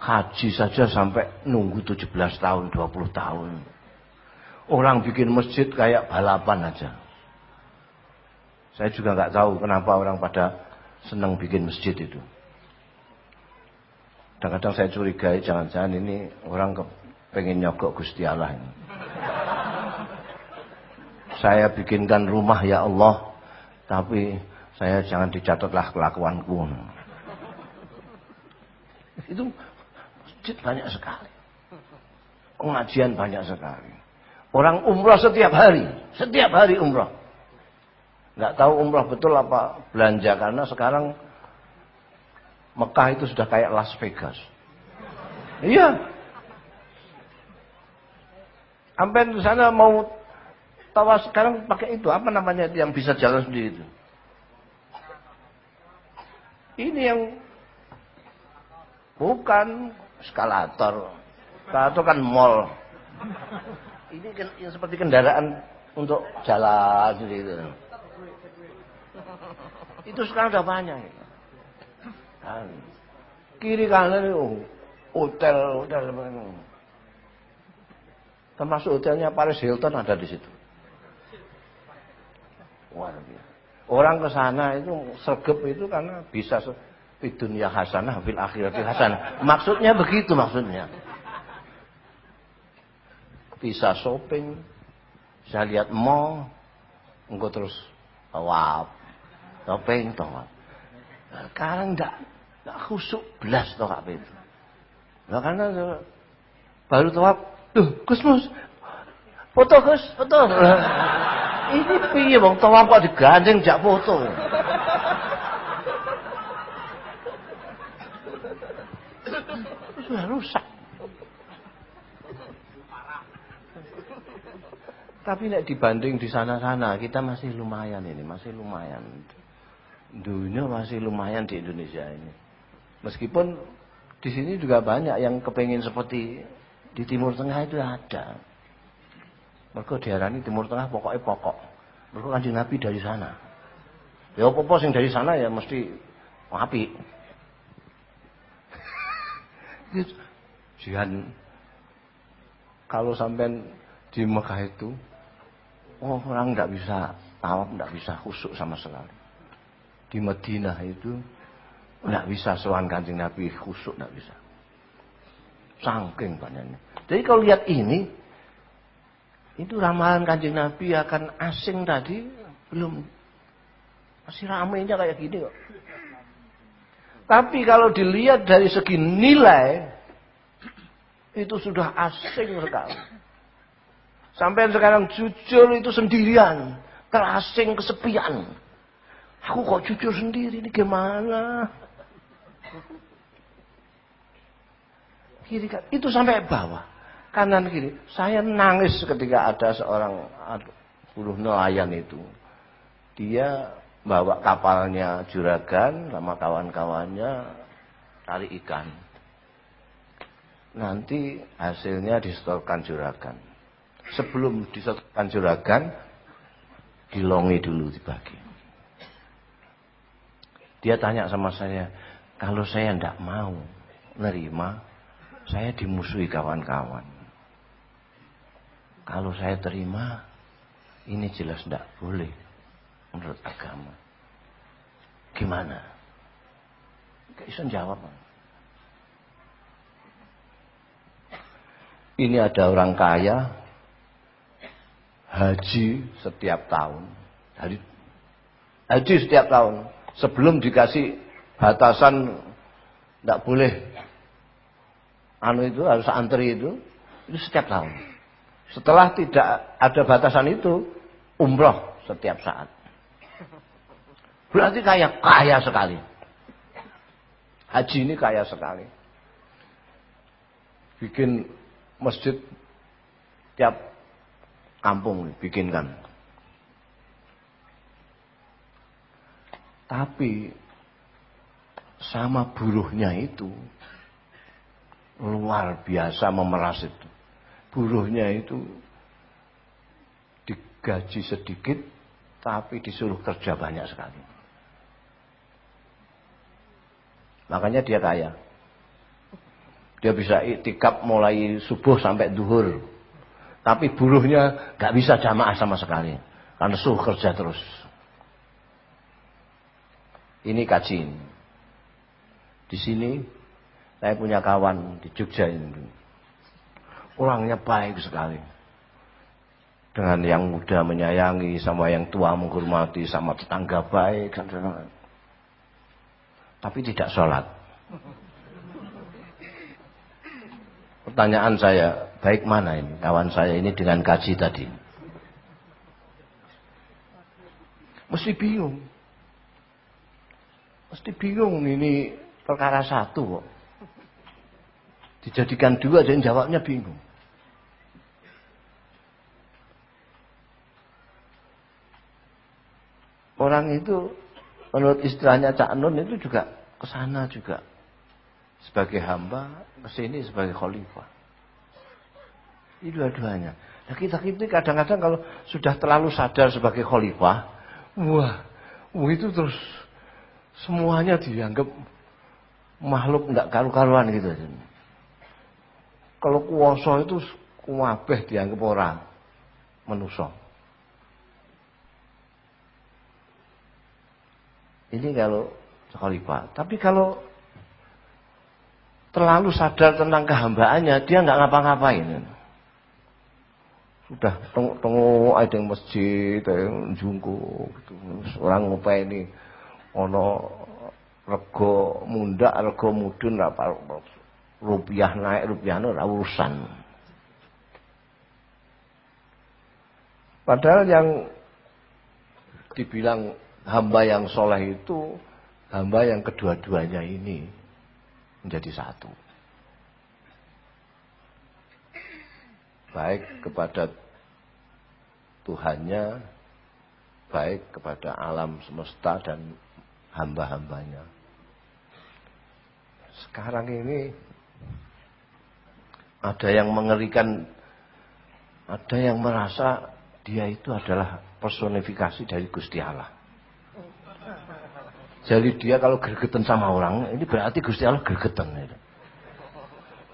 Haji saja sampai nunggu 17 tahun, 20 tahun. Orang bikin masjid kayak balapan aja. Saya juga nggak tahu kenapa orang pada senang bikin masjid itu. Kadang-kadang saya curigai jangan-jangan ini orang pengen nyogok Gusti Allah ini. Saya bikinkan rumah ya Allah, tapi saya jangan dicatatlah kelakuanku. Itu masjid banyak sekali. Pengajian banyak sekali. Orang umroh setiap hari, setiap hari umroh. Nggak tahu umroh betul apa belanja karena sekarang Mekah itu sudah kayak Las Vegas. Iya. Sampai di sana mau tawas sekarang pakai itu apa namanya yang bisa jalan sendiri itu? Ini yang bukan eskalator. Eskalator kan mall. Ini kan yang seperti kendaraan untuk jalan gitu. Itu sekarang udah banyak. Kan. Kiri kanan itu hotel, hotel. Termasuk hotelnya Paris Hilton ada di situ. Wah, Orang ke sana itu sergap itu karena bisa di dunia hasanah, fil akhirati hasanah. Maksudnya begitu maksudnya. Bisa shopping, bisa lihat mall, enggak terus tawaf, shopping, tawaf. Nah, sekarang enggak, enggak khusuk belas toh apa itu. Nah, karena baru tawaf, tuh Gusmus, foto Gus, foto. Ini piye wong tawaf kok digandeng jak foto. Sudah rusak. Tapi nek dibanding di sana-sana kita masih lumayan ini, masih lumayan. Dunia masih lumayan di Indonesia ini. Meskipun di sini juga banyak yang kepengen seperti di Timur Tengah itu ada. Mereka diarani Timur Tengah pokoknya pokok. Mereka kanjeng Nabi dari sana. Ya apa-apa sing dari sana ya mesti api. Jihan kalau sampai di Mekah itu oh, orang nggak bisa tawaf, nggak bisa khusuk sama sekali. Di Madinah itu nggak bisa soal kanjeng Nabi khusuk nggak bisa. Sangking banyaknya. Jadi kalau lihat ini, itu ramalan kanjeng Nabi akan asing tadi belum masih ramainya kayak gini kok. Tapi kalau dilihat dari segi nilai itu sudah asing sekali. Sampai sekarang jujur itu sendirian, terasing kesepian. Aku kok jujur sendiri ini gimana? Kiri itu sampai bawah kanan kiri. Saya nangis ketika ada seorang buruh nelayan itu. Dia bawa kapalnya juragan sama kawan-kawannya cari ikan. Nanti hasilnya disetorkan juragan. Sebelum disetorkan juragan, dilongi dulu dibagi. Dia tanya sama saya, kalau saya tidak mau nerima, saya dimusuhi kawan-kawan. Kalau saya terima, ini jelas tidak boleh menurut agama. Gimana? Gak jawab. Ini ada orang kaya, haji setiap tahun. Haji, haji setiap tahun. Sebelum dikasih batasan tidak boleh anu itu harus antri itu itu setiap tahun. Setelah tidak ada batasan itu, umroh setiap saat. Berarti kaya, kaya sekali. Haji ini kaya sekali. Bikin masjid tiap kampung bikinkan. Tapi sama buruhnya itu luar biasa memeras itu. Buruhnya itu digaji sedikit tapi disuruh kerja banyak sekali. Makanya dia kaya. Dia bisa iktikaf mulai subuh sampai duhur. Tapi buruhnya gak bisa jamaah sama sekali. Karena suruh kerja terus. Ini kaji Di sini saya punya kawan di Jogja ini. Orangnya baik sekali. Dengan yang muda menyayangi, sama yang tua menghormati, sama tetangga baik. Tapi tidak sholat. Pertanyaan saya, baik mana ini kawan saya ini dengan kaji tadi? Mesti bingung. Mesti bingung ini perkara satu kok. Dijadikan dua dan jawabnya bingung. Orang itu menurut istilahnya Cak Nun itu juga ke sana juga sebagai hamba, ke sini sebagai khalifah. Ini dua-duanya. Nah kita kita kadang-kadang kalau sudah terlalu sadar sebagai khalifah, wah, wah itu terus semuanya dianggap makhluk nggak karu-karuan gitu. Kalau kuasa itu kuwabeh dianggap orang manusia. Ini kalau khalifah. Tapi kalau terlalu sadar tentang kehambaannya, dia nggak ngapa-ngapain. Sudah tengok ada yang masjid, ada yang jungku, gitu. orang ini ono rego munda, rego mudun, apa rupiah naik, rupiah naik, urusan. Padahal yang dibilang hamba yang soleh itu hamba yang kedua-duanya ini menjadi satu. Baik kepada Tuhannya, baik kepada alam semesta dan hamba-hambanya. Sekarang ini ada yang mengerikan, ada yang merasa dia itu adalah personifikasi dari Gusti Allah. Jadi dia kalau gergetan sama orang, ini berarti Gusti Allah gergetan. Ya.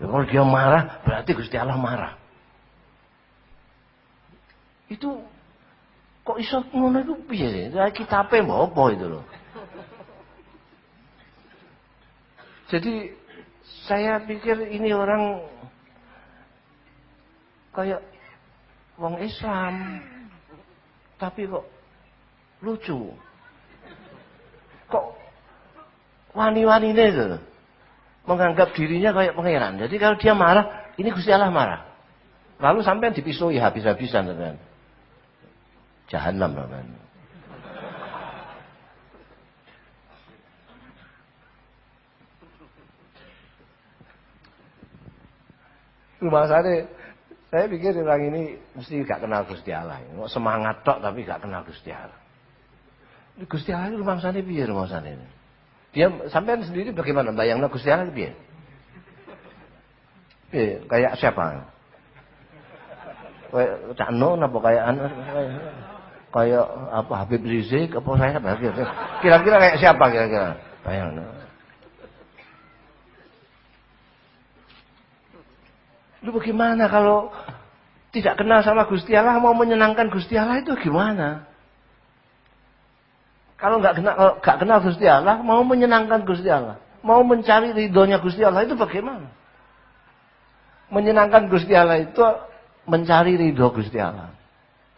kalau dia marah, berarti Gusti Allah marah. Itu kok iso ngono itu piye? Kita apa apa itu loh. Jadi saya pikir ini orang kayak wong Islam tapi kok lucu kok wani-wani itu menganggap dirinya kayak pangeran. Jadi kalau dia marah, ini Gusti Allah marah. Lalu sampai dipisui habis-habisan teman. Jahanam teman. Rumah saya, saya pikir orang ini mesti gak kenal Gusti Allah. Semangat tok tapi gak kenal Gusti Allah. Gusti Allah itu rumangsane piye rumangsane ini? Dia sampean sendiri bagaimana bayangnya Gusti Allah piye? Piye kayak siapa? Kayak Cak Non apa kayak anu kayak apa Habib Rizik apa saya kira-kira kayak siapa kira-kira? Bayangno. Lu bagaimana kalau tidak kenal sama Gusti Allah mau menyenangkan Gusti Allah itu gimana? Kalau nggak kenal, nggak kenal Gusti Allah, mau menyenangkan Gusti Allah, mau mencari ridhonya Gusti Allah itu bagaimana? Menyenangkan Gusti Allah itu mencari ridho Gusti Allah.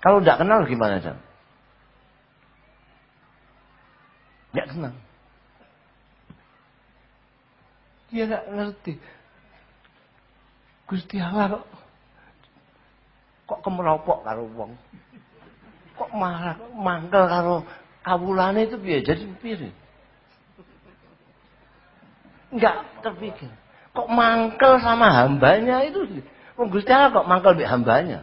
Kalau nggak kenal gimana Jam? Nggak kenal. Dia nggak ngerti. Gusti Allah kok, kok kemeropok karo wong. Kok marah, kok mangkel karo kawulane itu piye? Jadi piye? Enggak terpikir. Kok mangkel sama hambanya itu? Wong Gusti Allah kok mangkel mbek hambanya?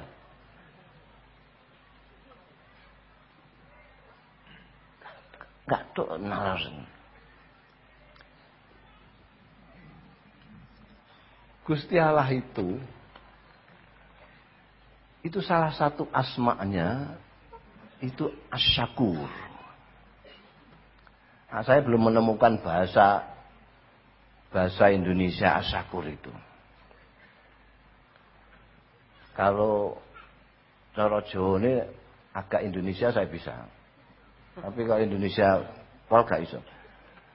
Enggak tuh naras Gusti Allah itu itu salah satu asmanya itu asyakur. Nah, saya belum menemukan bahasa bahasa Indonesia asyakur itu. Kalau cara Jawa ini agak Indonesia saya bisa. Tapi kalau Indonesia Pol gak bisa.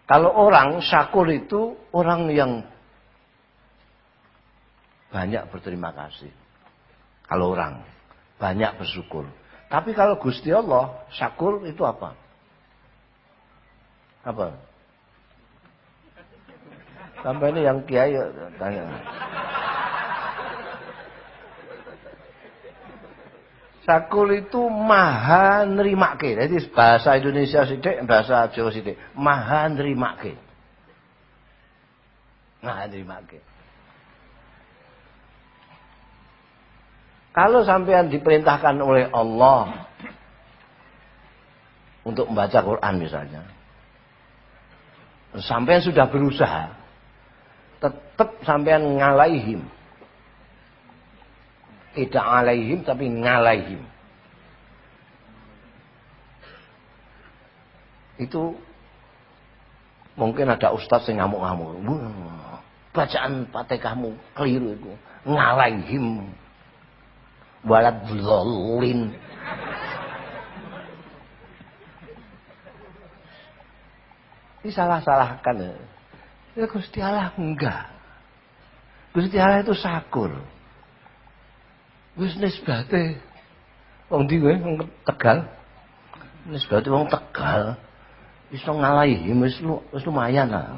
Kalau orang syakur itu orang yang banyak berterima kasih. Kalau orang banyak bersyukur. Tapi kalau Gusti Allah syakur itu apa? Apa? Sampai ini yang kiai tanya. Sakul itu maha nerimake. Jadi bahasa Indonesia sidik, bahasa Jawa sidik. Maha nerimake. Maha nerimake. Kalau sampean diperintahkan oleh Allah untuk membaca Quran misalnya, sampean sudah berusaha, tetap sampean ngalaihim tidak alaihim tapi ngalaihim. Itu mungkin ada ustaz yang ngamuk-ngamuk. Bacaan kamu keliru itu. Ngalaihim. Walad lolin. Ini salah-salahkan. Ya Gusti Allah enggak. Gusti Allah itu sakur. Wis nisbate wong ndi kowe wong Tegal. Nisbate wong Tegal iso ngalahi wis wis lumayan lah.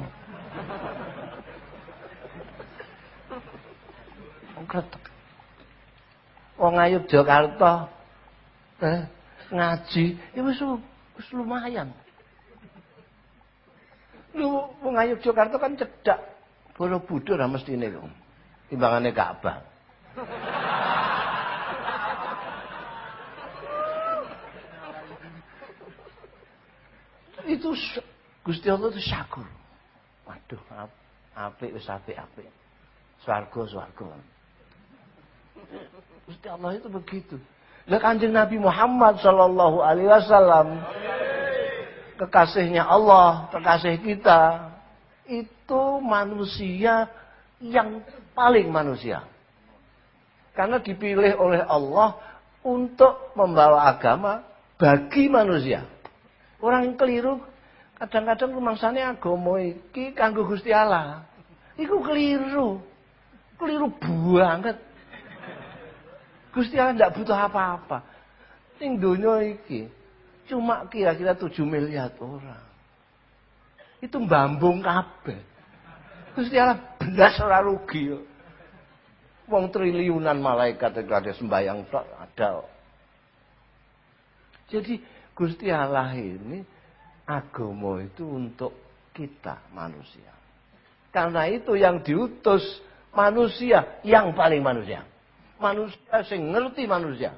Wong kretek. Wong Ayub Jakarta eh, ngaji ya wis wis lumayan. Lu wong Ayub Jakarta kan cedak Borobudur lah mestine kok. Timbangane Ka'bah. itu Gusti Allah itu syakur. Waduh, apik wis apik apik. Swarga swarga. Gusti Allah itu begitu. Lah Kanjeng Nabi Muhammad sallallahu alaihi wasallam kekasihnya Allah, kekasih kita itu manusia yang paling manusia. Karena dipilih oleh Allah untuk membawa agama bagi manusia. Orang yang keliru kadang-kadang rumangsane agama iki kanggo Gusti Allah. Iku keliru. Keliru banget. Gusti Allah tidak butuh apa-apa. Ning donya iki cuma kira-kira 7 miliar orang. Itu mbambung kabeh. Gusti Allah belas ora rugi. Wong triliunan malaikat itu ada sembayang ada. Jadi Gusti Allah ini agama itu untuk kita manusia. Karena itu yang diutus manusia yang paling manusia. Manusia yang ngerti manusia.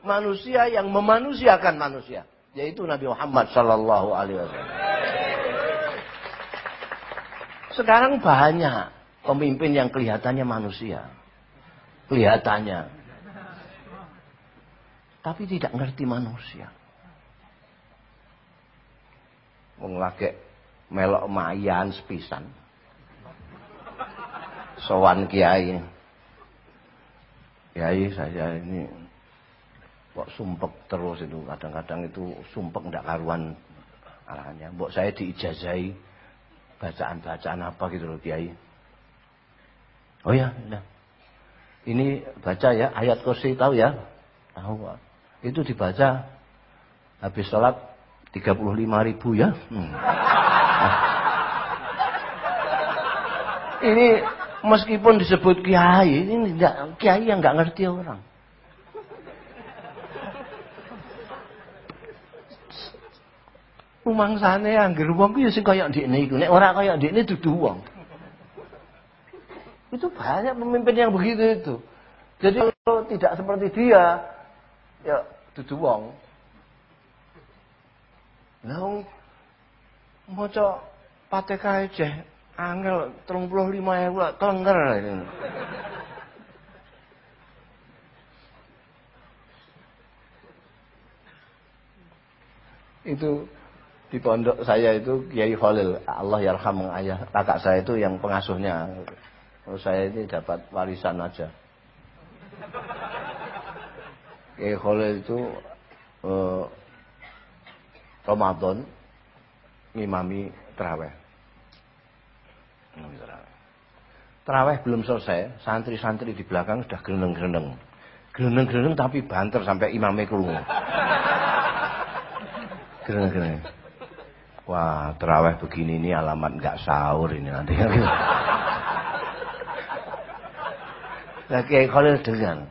Manusia yang memanusiakan manusia. Yaitu Nabi Muhammad Sallallahu Alaihi Wasallam. Sekarang banyak pemimpin yang kelihatannya manusia. Kelihatannya. Tapi tidak ngerti manusia. Lagi melok mayan sepisan. Sowan kiai. Kiai saya ini kok sumpek terus itu kadang-kadang itu sumpek ndak karuan arahnya. Mbok saya diijazahi bacaan-bacaan apa gitu loh kiai. Oh ya, ya. Ini baca ya ayat kursi tahu ya? Tahu. Itu dibaca habis sholat 35 ribu ya. Hmm. Ini meskipun disebut kiai, ini tidak kiai yang nggak ngerti orang. rumangsane sana wong ku ya sing kaya ndekne ini, nek kayak kaya ini dudu uang itu banyak pemimpin yang begitu itu. Jadi kalau tidak seperti dia ya dudu Nong nah cok patekae jeh angel terung puluh lima ya gua kelengker itu di pondok saya itu Kiai Khalil, Allah yarham ayah kakak saya itu yang pengasuhnya. Kalau saya ini dapat warisan aja. Kiai Khalil itu eh, Ramadan ngimami terawih. Terawih belum selesai, santri-santri di belakang sudah gereneng-gereneng. Gereneng-gereneng tapi banter sampai imamnya keluar. Gereneng-gereneng. Wah, terawih begini ini alamat nggak sahur ini nanti. Nah, Kiai Khalil dengan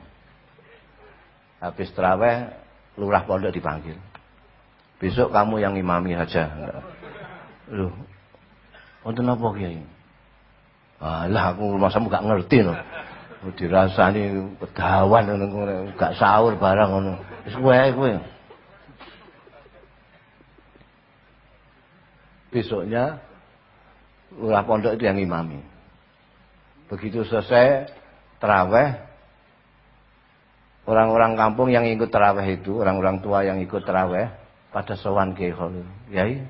habis terawih lurah pondok dipanggil. Besok kamu yang imami saja. Loh, wonten apa Kiai? Alah aku masa gak ngerti no. Dirasani pedawan gak sahur barang ngono. Wis wae Besoknya lurah pondok itu yang imami. Begitu selesai terawih, orang-orang kampung yang ikut terawih itu, orang-orang tua yang ikut terawih, pada sowan Kiai Khalil. Kiai,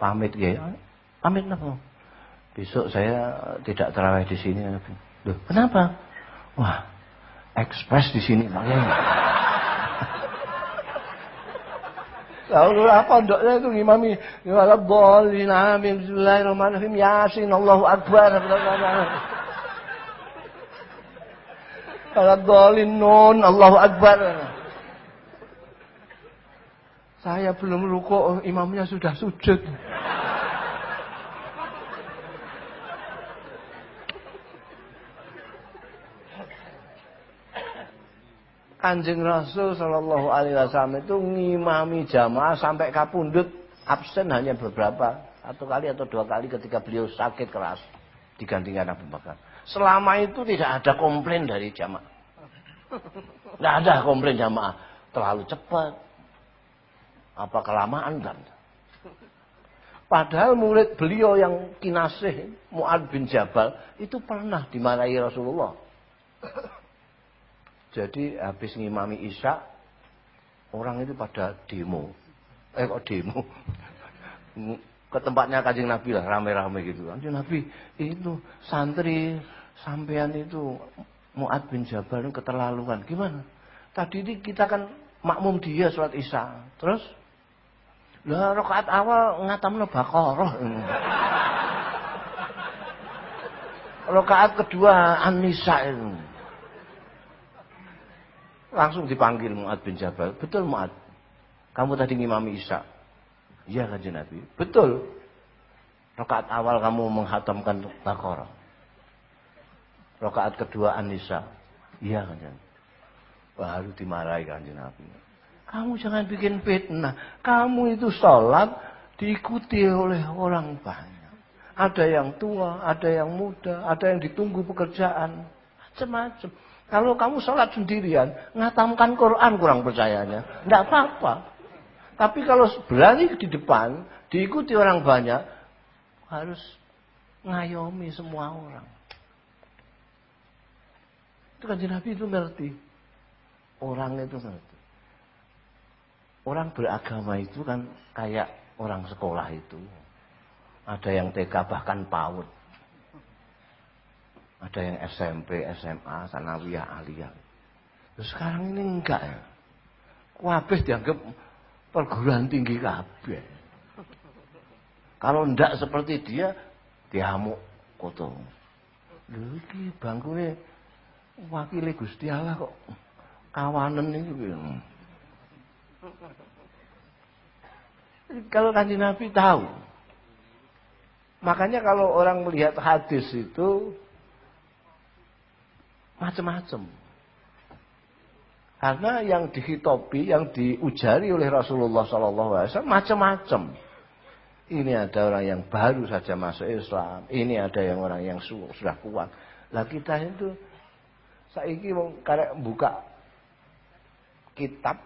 pamit Kiai. Pamit napa? Besok saya tidak terawih di sini. Loh, kenapa? Wah, ekspres di sini makanya. Lalu apa pondoknya itu ngimami wala bolin amin bismillahirrahmanirrahim. Yasin Allahu akbar. Wala bolin nun Allahu akbar. Saya belum rukuk imamnya sudah sujud Kanjeng Rasul Shallallahu Alaihi Wasallam itu ngimami jamaah sampai kapundut absen hanya beberapa satu kali atau dua kali ketika beliau sakit keras digantikan Abu Bakar. Selama itu tidak ada komplain dari jamaah. Tidak ada komplain jamaah terlalu cepat, apa kelamaan dan Padahal murid beliau yang kinasih Mu'ad bin Jabal itu pernah dimarahi Rasulullah. Jadi habis ngimami Isya orang itu pada demo. Eh kok demo? Ke tempatnya Kanjeng Nabi lah rame-rame gitu. Kanjeng Nabi itu santri sampean itu Mu'ad bin Jabal itu keterlaluan. Gimana? Tadi ini kita kan makmum dia sholat Isya. Terus lah rakaat awal ngatamno Baqarah. Rakaat kedua An-Nisa itu. Langsung dipanggil Mu'ad bin Jabal. Betul Mu'ad. Kamu tadi ngimami Isya. Iya kan Nabi. Betul. Rakaat awal kamu menghatamkan Baqarah. Rakaat kedua An-Nisa. Iya kan Nabi. Baru dimarahi kan Nabi. Kamu jangan bikin fitnah. Kamu itu sholat diikuti oleh orang banyak. Ada yang tua, ada yang muda, ada yang ditunggu pekerjaan. Macam-macam. Kalau kamu sholat sendirian, ngatamkan Quran kurang percayanya. Tidak apa-apa. Tapi kalau berani di depan, diikuti orang banyak, harus ngayomi semua orang. Itu kan Nabi itu ngerti. Orang itu ngerti. Orang beragama itu kan kayak orang sekolah itu. Ada yang TK bahkan PAUD. Ada yang SMP, SMA, sanawiyah, aliyah. Terus sekarang ini enggak ya. Wabes dianggap perguruan tinggi kabeh. Kalau ndak seperti dia, diamuk koto. Lho iki bangkune wakile Gusti Allah kok kawanen itu. Kalau kanji Nabi tahu. Makanya kalau orang melihat hadis itu Macam-macam. Karena yang dihitopi, yang diujari oleh Rasulullah SAW macam-macam. Ini ada orang yang baru saja masuk Islam. Ini ada yang orang yang sudah kuat. Lah kita itu saiki karek buka kitab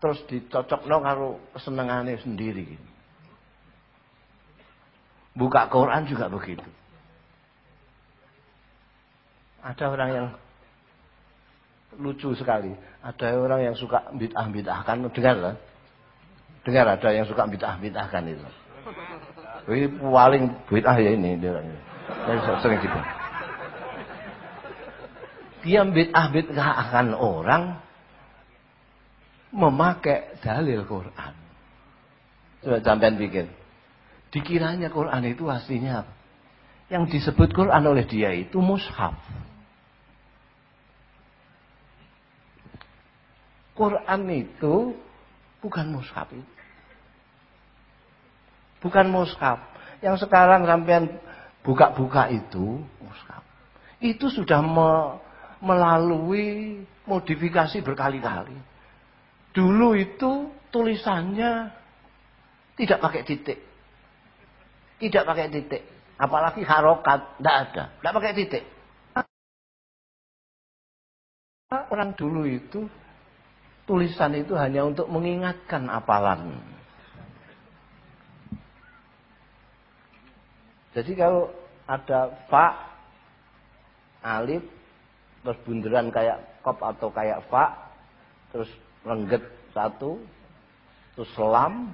terus dicocok no karo kesenangannya sendiri. Buka Quran juga begitu. Ada orang yang lucu sekali. Ada orang yang suka bid'ah-bid'ah kan dengar lah. Dengar ada yang suka bid'ah-bid'ahkan itu. Ini paling bid'ah ya ini dia. sering gitu. Dia bid'ah-bid'ahkan orang memakai dalil Quran. Coba sampean pikir. Dikiranya Quran itu aslinya apa? Yang disebut Quran oleh dia itu mushaf. Quran itu bukan mushaf. Bukan mushaf. Yang sekarang sampean buka-buka itu mushaf. Itu sudah me melalui modifikasi berkali-kali. Dulu itu tulisannya tidak pakai titik. Tidak pakai titik. Apalagi harokat, tidak ada. Tidak pakai titik. Orang dulu itu tulisan itu hanya untuk mengingatkan apalan. Jadi kalau ada fa, alif, terus bunderan kayak kop atau kayak fa, terus rengget satu, terus selam,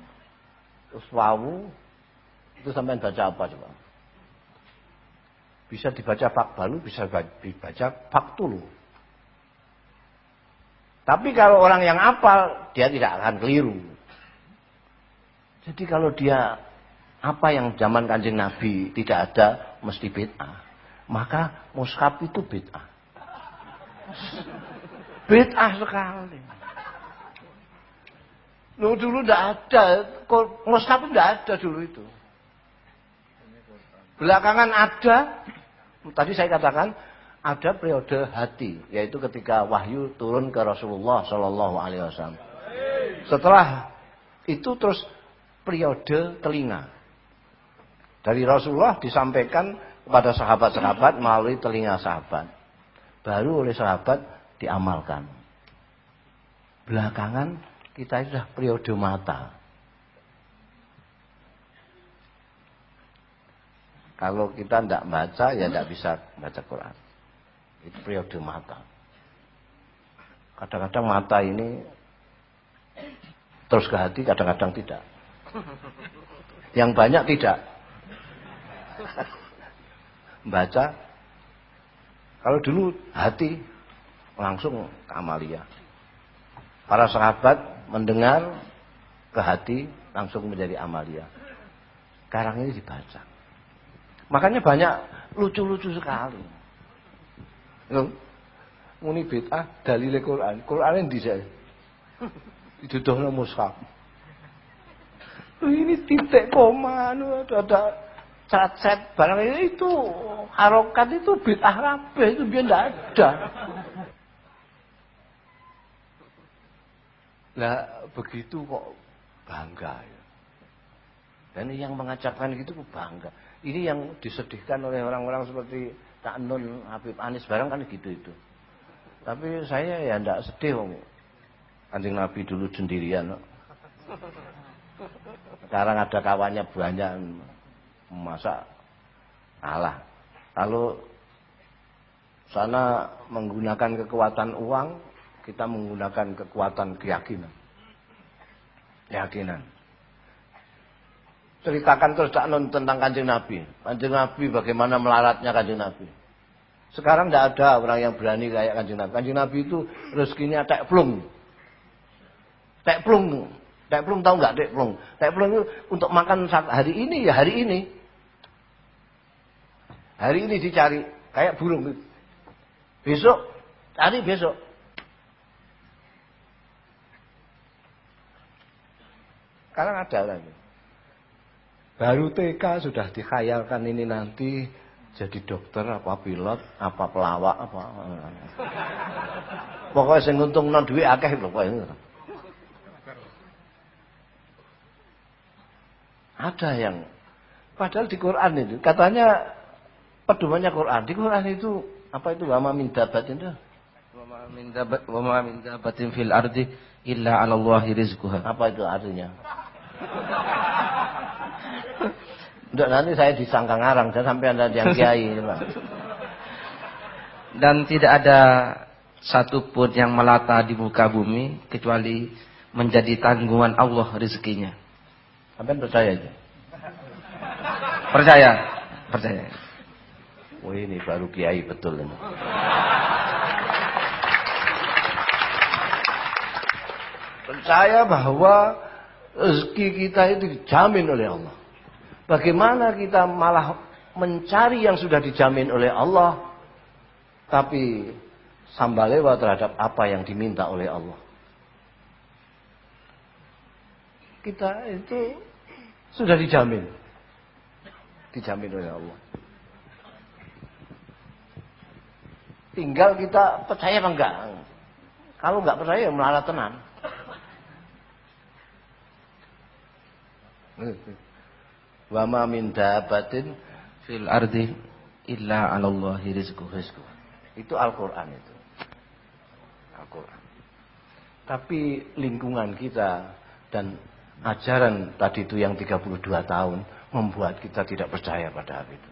terus wawu, itu sampai baca apa coba? Bisa dibaca fak balu, bisa dibaca fak tulu. Tapi kalau orang yang apal, dia tidak akan keliru. Jadi kalau dia apa yang zaman kanjeng Nabi tidak ada, mesti bid'ah. Maka muskap itu bid'ah. Bid'ah sekali. Lu dulu tidak ada, muskap tidak ada dulu itu. Belakangan ada, tadi saya katakan ada periode hati, yaitu ketika wahyu turun ke Rasulullah Shallallahu Alaihi Wasallam. Setelah itu terus periode telinga. Dari Rasulullah disampaikan kepada sahabat-sahabat melalui telinga sahabat. Baru oleh sahabat diamalkan. Belakangan kita sudah periode mata. Kalau kita tidak baca, ya tidak bisa baca Quran. Itu periode mata. Kadang-kadang mata ini terus ke hati, kadang-kadang tidak. Yang banyak tidak. Baca. Kalau dulu hati langsung ke Amalia. Para sahabat mendengar ke hati langsung menjadi Amalia. Sekarang ini dibaca. Makanya banyak lucu-lucu sekali. Muni bid'ah dalile Quran. Quran di saya. Diduduhno mushaf. Ini titik koma, anu, ada, ada cat barang ini itu harokat itu bid'ah kabeh itu biar tidak ada. Lah begitu kok bangga ya. Dan yang mengacapkan gitu bangga. Ini yang disedihkan oleh orang-orang seperti Kak Nun, Habib Anis barang kan gitu itu. Tapi saya ya tidak sedih om. Kanjeng Nabi dulu sendirian. Sekarang ada kawannya banyak. Masa Allah. Kalau sana menggunakan kekuatan uang, kita menggunakan kekuatan keyakinan. Keyakinan ceritakan terus tak non tentang kanjeng Nabi. Kanjeng Nabi bagaimana melaratnya kanjeng Nabi. Sekarang tidak ada orang yang berani kayak kanjeng Nabi. Kanjeng Nabi itu rezekinya tek plung. Tek plung. Tek plung tahu nggak tek plung? Tek plung itu untuk makan hari ini ya hari ini. Hari ini dicari kayak burung. Besok cari besok. Sekarang ada lagi. Baru TK sudah dikhayalkan ini nanti jadi dokter apa pilot apa pelawak apa pokoknya sing untung non duit akeh pokoknya ada yang padahal di Quran itu katanya pedomannya Quran. Di Quran itu apa itu? Wama min dabatin itu wama min dabat wama min dabatin fil ardi illa 'ala Allahi rizquha. Apa itu artinya Udah nanti saya disangka ngarang, saya sampai ada yang kiai. Dan tidak ada satupun yang melata di muka bumi kecuali menjadi tanggungan Allah rezekinya. Sampai percaya aja. Percaya, percaya. Oh ini baru kiai betul ini. Percaya bahwa rezeki kita itu dijamin oleh Allah. Bagaimana kita malah mencari yang sudah dijamin oleh Allah, tapi sambalewa terhadap apa yang diminta oleh Allah. Kita itu sudah dijamin. Dijamin oleh Allah. Tinggal kita percaya apa enggak. Kalau enggak percaya melarat tenan. Wa ma min dabatin Fil ardi illa 'alallahi rizquh. rizku. Itu Al-Qur'an itu. Al-Qur'an. Tapi lingkungan kita dan ajaran tadi itu yang 32 tahun membuat kita tidak percaya pada hal itu.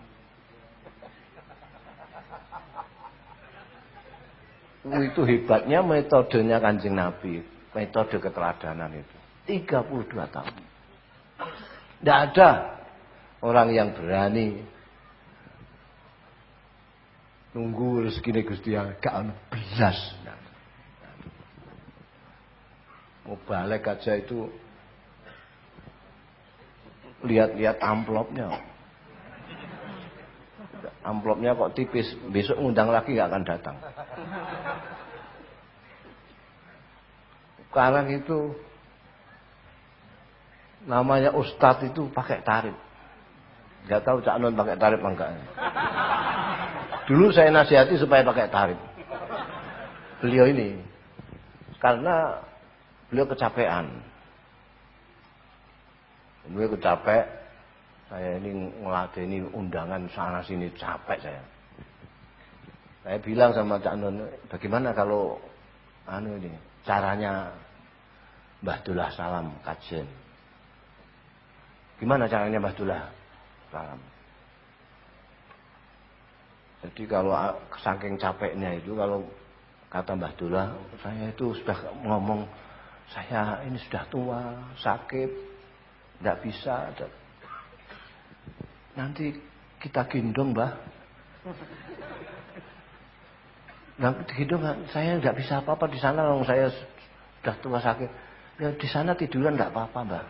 Itu hebatnya metodenya kanjeng Nabi. Metode keteladanan itu. 32 tahun. Tidak ada orang yang berani nunggu rezeki Gusti Allah gak ono belas. Mau balik aja itu lihat-lihat amplopnya. Amplopnya kok tipis, besok ngundang lagi gak akan datang. Sekarang itu namanya ustadz itu pakai tarif. Gak tahu Cak Non pakai tarif apa enggak. Dulu saya nasihati supaya pakai tarif. Beliau ini. Karena beliau kecapean. Beliau kecapek. Saya ini ngeladeni undangan sana sini capek saya. Saya bilang sama Cak Non, bagaimana kalau anu ini caranya Mbah Dullah salam kajian. Gimana caranya Mbah Dullah salam? Jadi kalau saking capeknya itu kalau kata Mbah Dula, saya itu sudah ngomong saya ini sudah tua, sakit, tidak bisa. Nanti kita gendong, Mbah. Nanti gendong saya tidak bisa apa-apa di sana saya sudah tua sakit. Ya di sana tiduran tidak apa-apa, Mbah.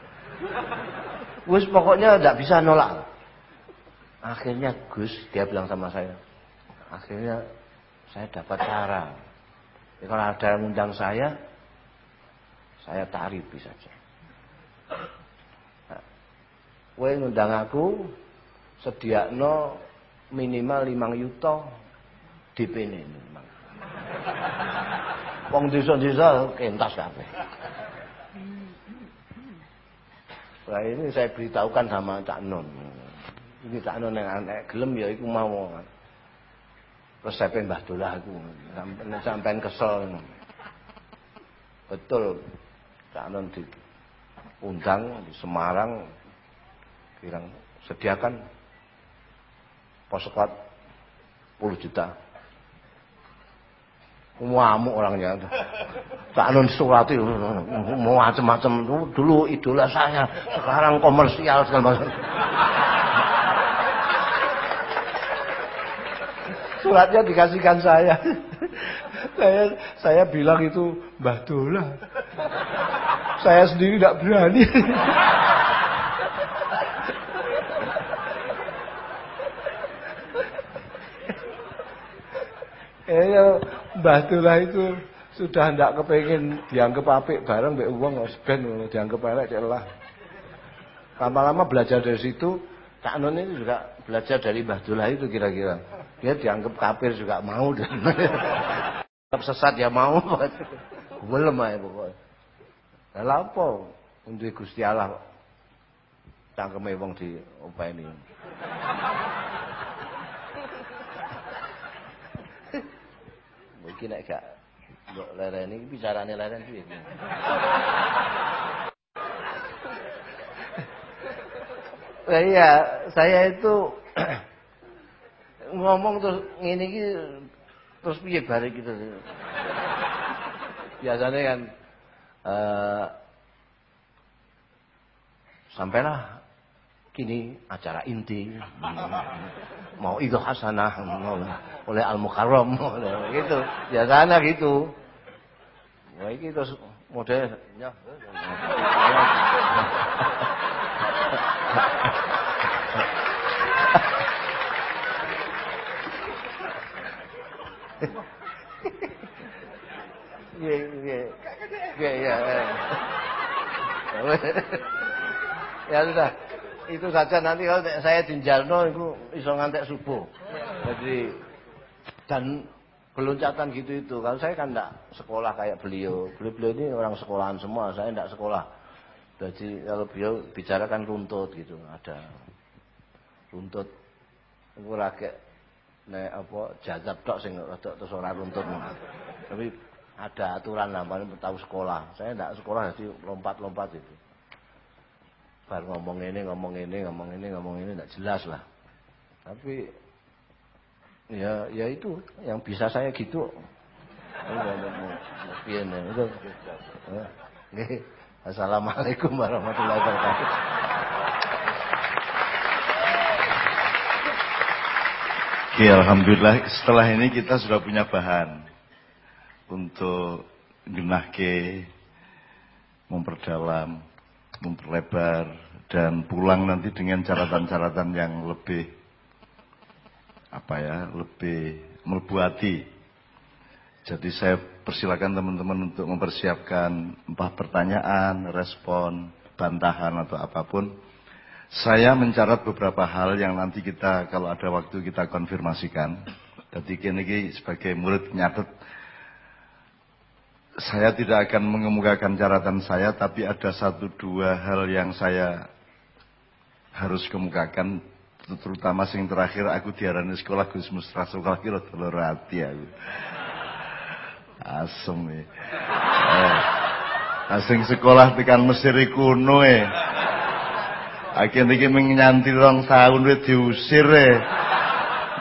Gus pokoknya tidak bisa nolak. Akhirnya Gus dia bilang sama saya, akhirnya saya dapat cara. Ya, kalau ada yang undang saya, saya tarifi saja. Nah, Kowe ngundang aku sediakno minimal limang yuto DP ini memang. Wong desa-desa kentas kabeh. Nah ini saya beritahukan sama Cak Non. Cak Non yang gelem ya iku mau resepe Mbah Dolah aku sampean kesel betul. Calon di undang di Semarang bilang sediakan pos sekat 10 juta. Ngamuk orangnya surat itu. Mau macam-macam dulu idola saya sekarang komersial segala macam suratnya dikasihkan saya. saya saya bilang itu Mbah Dola. Saya sendiri tidak berani. Kayaknya Mbah Dola itu sudah tidak kepengen dianggap apik bareng mbek uang ben dianggap elek lah. Lama-lama belajar dari situ, Cak Non itu juga belajar dari Mbah Dola itu kira-kira. Dia dianggap kafir juga mau dan sesat ya mau. Belum aja pokoknya. Lah apa untuk Gusti Allah cangkeme wong di openi. Mungkin nek gak mbok lereni bicarane leren piye. Iya, saya itu ngomong terus ngene iki terus piye bare gitu. Biasanya kan uh, sampailah kini acara inti. Mau itu hasanah mau oleh al mukarram gitu. Biasanya gitu. Wah ini terus modelnya Iya, iya. Iya, iya. Ya sudah. Itu saja nanti kalau saya dinjalno itu iso ngantek subuh. Jadi dan beloncatan gitu itu. Kalau saya kan enggak sekolah kayak beliau. Beliau-beliau ini orang sekolahan semua, saya enggak sekolah. Jadi kalau beliau bicara kan runtut gitu, ada runtut. Iku lagi nek apa jazab tok sing rada terus ora runtut. Tapi ada aturan paling tahu sekolah. Saya tidak sekolah jadi lompat-lompat itu. Baru ngomong ini ngomong ini ngomong ini ngomong ini tidak jelas lah. Tapi ya ya itu yang bisa saya gitu. Itu. Assalamualaikum warahmatullahi wabarakatuh. Oke, Alhamdulillah setelah ini kita sudah punya bahan untuk genahke memperdalam, memperlebar dan pulang nanti dengan catatan-catatan yang lebih apa ya, lebih melebuati. Jadi saya persilakan teman-teman untuk mempersiapkan empat pertanyaan, respon, bantahan atau apa pun. Saya mencatat beberapa hal yang nanti kita kalau ada waktu kita konfirmasikan. Jadi ini sebagai murid nyatet saya tidak akan mengemukakan catatan saya, tapi ada satu dua hal yang saya harus kemukakan, terutama sing terakhir aku diarani sekolah Gus Mustra sekolah kira telur hati aku. Asem ya. Eh, asing sekolah tekan Mesir kuno eh. Akhirnya iki menyanti rong tahun diusir eh.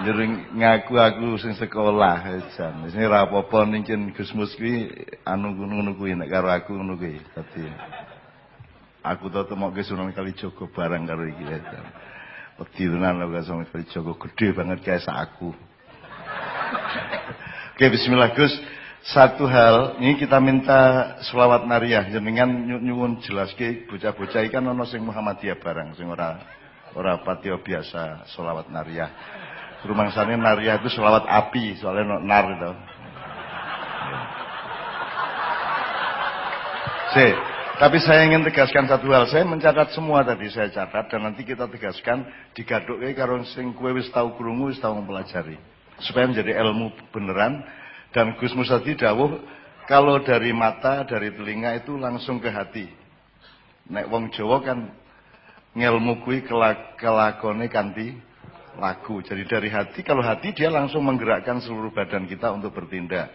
Jering ngaku aku sing sekolah jan. Sing ora apa-apa ning Gus kuwi anu ngono kuwi nek karo aku kuwi. Dadi aku tau temok ke Sunan Kalijaga bareng karo iki jan. Wedi tenan lho Sunan Kalijaga gede banget kayak aku. Oke bismillah Gus. Satu hal, ini kita minta selawat Maria jenengan nyuwun jelaske bocah-bocah ikan ana sing Muhammadiyah barang sing ora ora patio biasa selawat Maria rumah sana naria itu selawat api soalnya nar itu Si, tapi saya ingin tegaskan satu hal. Saya mencatat semua tadi saya catat dan nanti kita tegaskan digaduke karo sing kue wis tahu krungu wis tahu mempelajari. Supaya menjadi ilmu beneran dan Gus Musadi dawuh kalau dari mata, dari telinga itu langsung ke hati. Nek wong Jawa kan ngelmu kuwi kelakone kanthi lagu. Jadi dari hati, kalau hati dia langsung menggerakkan seluruh badan kita untuk bertindak.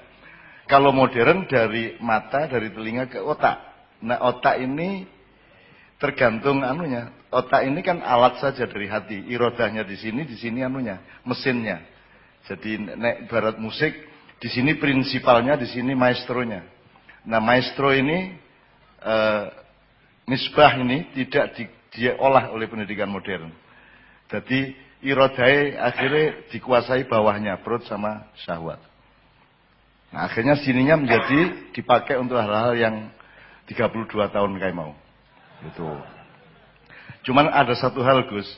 Kalau modern dari mata, dari telinga ke otak. Nah otak ini tergantung anunya. Otak ini kan alat saja dari hati. Irodahnya di sini, di sini anunya, mesinnya. Jadi nek barat musik, di sini prinsipalnya, di sini maestronya. Nah maestro ini, eh, misbah ini tidak di, dia olah oleh pendidikan modern. Jadi irodai akhirnya dikuasai bawahnya perut sama syahwat. Nah, akhirnya sininya menjadi dipakai untuk hal-hal yang 32 tahun kayak mau. Gitu. Cuman ada satu hal Gus.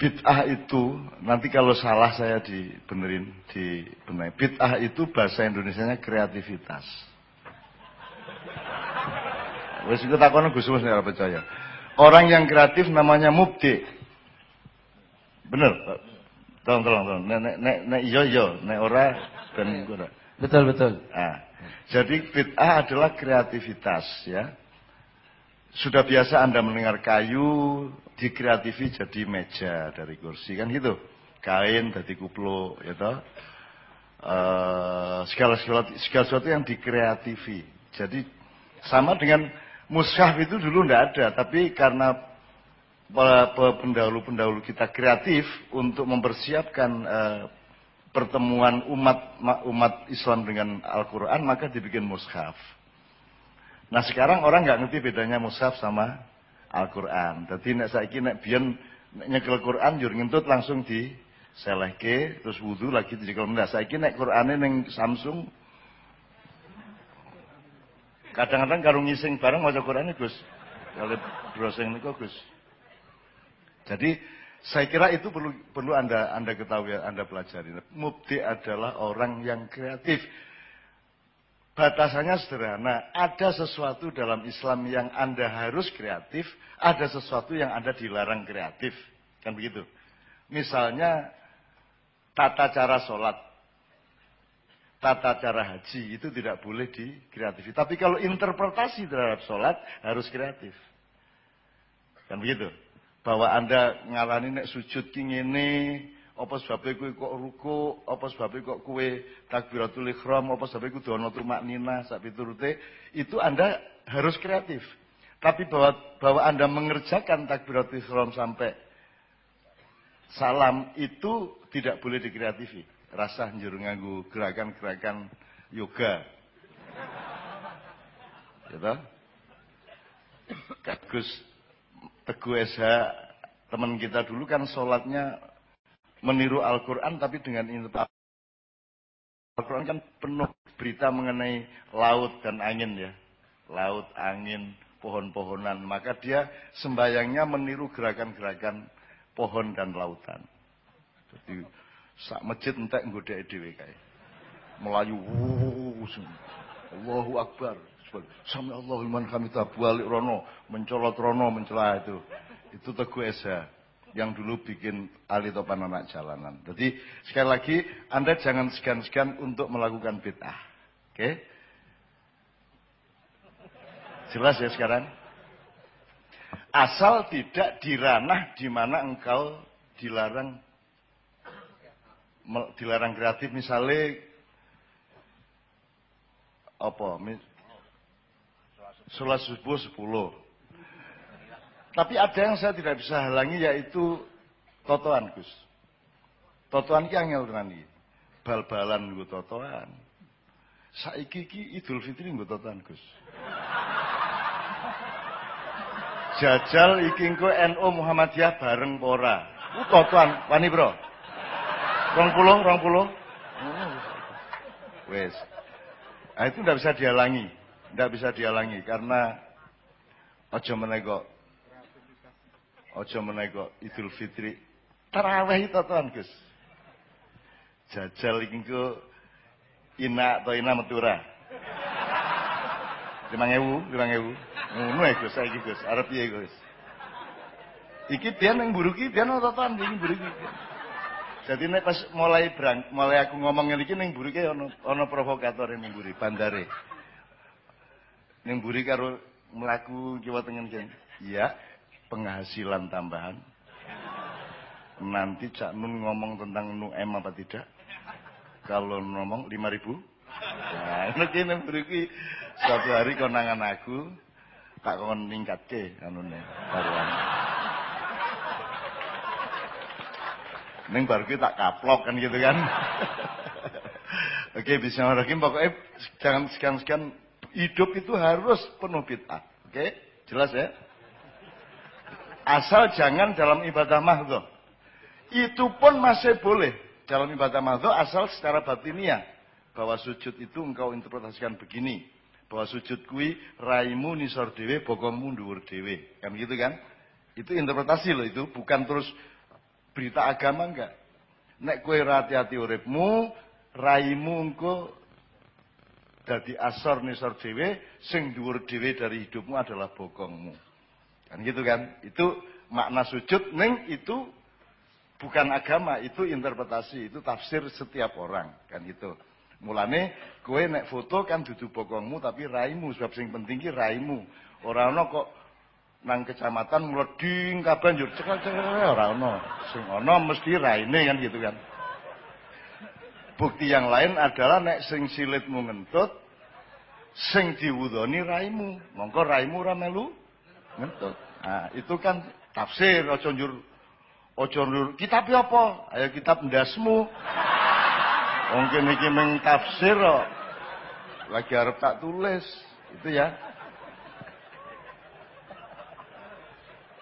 Bid'ah itu nanti kalau salah saya dibenerin di benar. Bid'ah itu bahasa Indonesianya kreativitas. Wes iku takono Gus Mus nek percaya. Orang yang kreatif namanya mubdi. Bener. Tolong tolong tolong. Nek nek nek, nek iya iya, nek ora ben ora. Betul betul. Nah, jadi bid'ah adalah kreativitas ya. Sudah biasa Anda mendengar kayu dikreatifi jadi meja dari kursi kan gitu. Kain dari kuplo ya toh. Uh, segala, segala, segala sesuatu yang dikreatifi. Jadi sama dengan mushaf itu dulu tidak ada, tapi karena pendahulu-pendahulu kita kreatif untuk mempersiapkan uh, pertemuan umat umat Islam dengan Al-Quran maka dibikin mushaf. Nah sekarang orang nggak ngerti bedanya mushaf sama Al-Quran. Jadi nek saiki nek biyen nyekel Quran jur ngentut langsung di selehke terus wudhu lagi dicekel mendah. Saiki nek Qurane ning Samsung kadang-kadang karo ngising bareng maca Qurane Gus. Kalau browsing niku Gus. Jadi saya kira itu perlu perlu Anda Anda ketahui, Anda pelajari. Mubdi adalah orang yang kreatif. Batasannya sederhana, ada sesuatu dalam Islam yang Anda harus kreatif, ada sesuatu yang Anda dilarang kreatif. Kan begitu. Misalnya tata cara sholat, tata cara haji itu tidak boleh dikreatif. Tapi kalau interpretasi terhadap sholat harus kreatif. Kan begitu bahwa Anda ngalani nek sujud ki ngene, apa sebabe kowe kok ruku, apa sebabe kok kowe takbiratul ihram, apa sebabe kudu ana tumaknina sak itu Anda harus kreatif. Tapi bahwa bahwa Anda mengerjakan takbiratul ihram sampai salam itu tidak boleh dikreatifi. Rasa njur nganggu gerakan-gerakan yoga. Gitu? Gus Teguh SH teman kita dulu kan sholatnya meniru Al-Quran tapi dengan Al-Quran kan penuh berita mengenai laut dan angin ya. Laut, angin, pohon-pohonan. Maka dia sembayangnya meniru gerakan-gerakan pohon dan lautan. Jadi sak masjid entek nggodek dhewe kae. Melayu Allahu Akbar. Sami Allahu liman hamidah balik rono, mencolot rono, mencela itu. Itu Teguh Esa yang dulu bikin Ali Topan anak jalanan. Jadi sekali lagi Anda jangan segan-segan untuk melakukan bid'ah. Oke? Jelas ya sekarang? Asal tidak di ranah di mana engkau dilarang dilarang kreatif misalnya apa sholat subuh sepuluh. Tapi ada yang saya tidak bisa halangi yaitu totoan Gus. Totoan ki angel tenan iki. Bal-balan nggo totoan. Saiki ki Idul Fitri nggo totoan Gus. Jajal iki engko NU Muhammadiyah bareng pora. Ku totoan wani, Bro. 20 20. Wes. Nah, itu tidak bisa dihalangi. Tidak bisa dihalangi karena ojo menego ojo menego Idul Fitri tarawih itu tuan Gus. Jajal iki ku ina atau ina metura. Lima ewu, lima ewu. Ngono ya Gus, saiki Gus, arep piye Gus? Iki biyen yang buruki, biyen totoan iki buruki. Jadi nek pas mulai berang, mulai aku ngomong ngene iki buruke ana ana provokator ning buri bandare. Ning buri karo melaku Jawa Tengah jen. Iya, penghasilan tambahan. Nanti Cak Nun ngomong tentang Nu M apa tidak? Kalau ngomong 5000 ribu. Nah, ini kene beri suatu hari konangan aku tak kon ningkat ke anune baruan. Neng baru tak kaplok kan gitu kan. Oke, bismillahirrahmanirrahim. Pokoknya jangan sekian-sekian hidup itu harus penuh bid'ah. Oke? Jelas ya? Asal jangan dalam ibadah mahdoh. Itu pun masih boleh dalam ibadah mahdoh asal secara batiniah. Bahwa sujud itu engkau interpretasikan begini. Bahwa sujud kui raimu nisor dewe, bokongmu dhuwur dewe. Kan gitu kan? Itu interpretasi loh itu. Bukan terus berita agama enggak. Nek kue hati-hati uripmu, raimu engkau dadi asor nisor dhewe sing dhuwur dhewe dari hidupmu adalah bokongmu. Kan gitu kan? Itu makna sujud ning itu bukan agama, itu interpretasi, itu tafsir setiap orang, kan gitu. Mulane kowe nek foto kan dudu bokongmu tapi raimu sebab sing penting ki raimu. Ora ana kok nang kecamatan mleding kabeh njur cekel-cekel ora ana. Sing ana mesti raine kan gitu kan. Bukti yang lain adalah nek sing silitmu ngentut, sing diwudoni raimu. Mongko raimu ramelu, ngentut. Nah, itu kan tafsir ojo njur ojo njur kitab apa? Ayo kitab ndasmu. mungkin ini iki mung tafsir. Lagi arep tak tulis. Itu ya.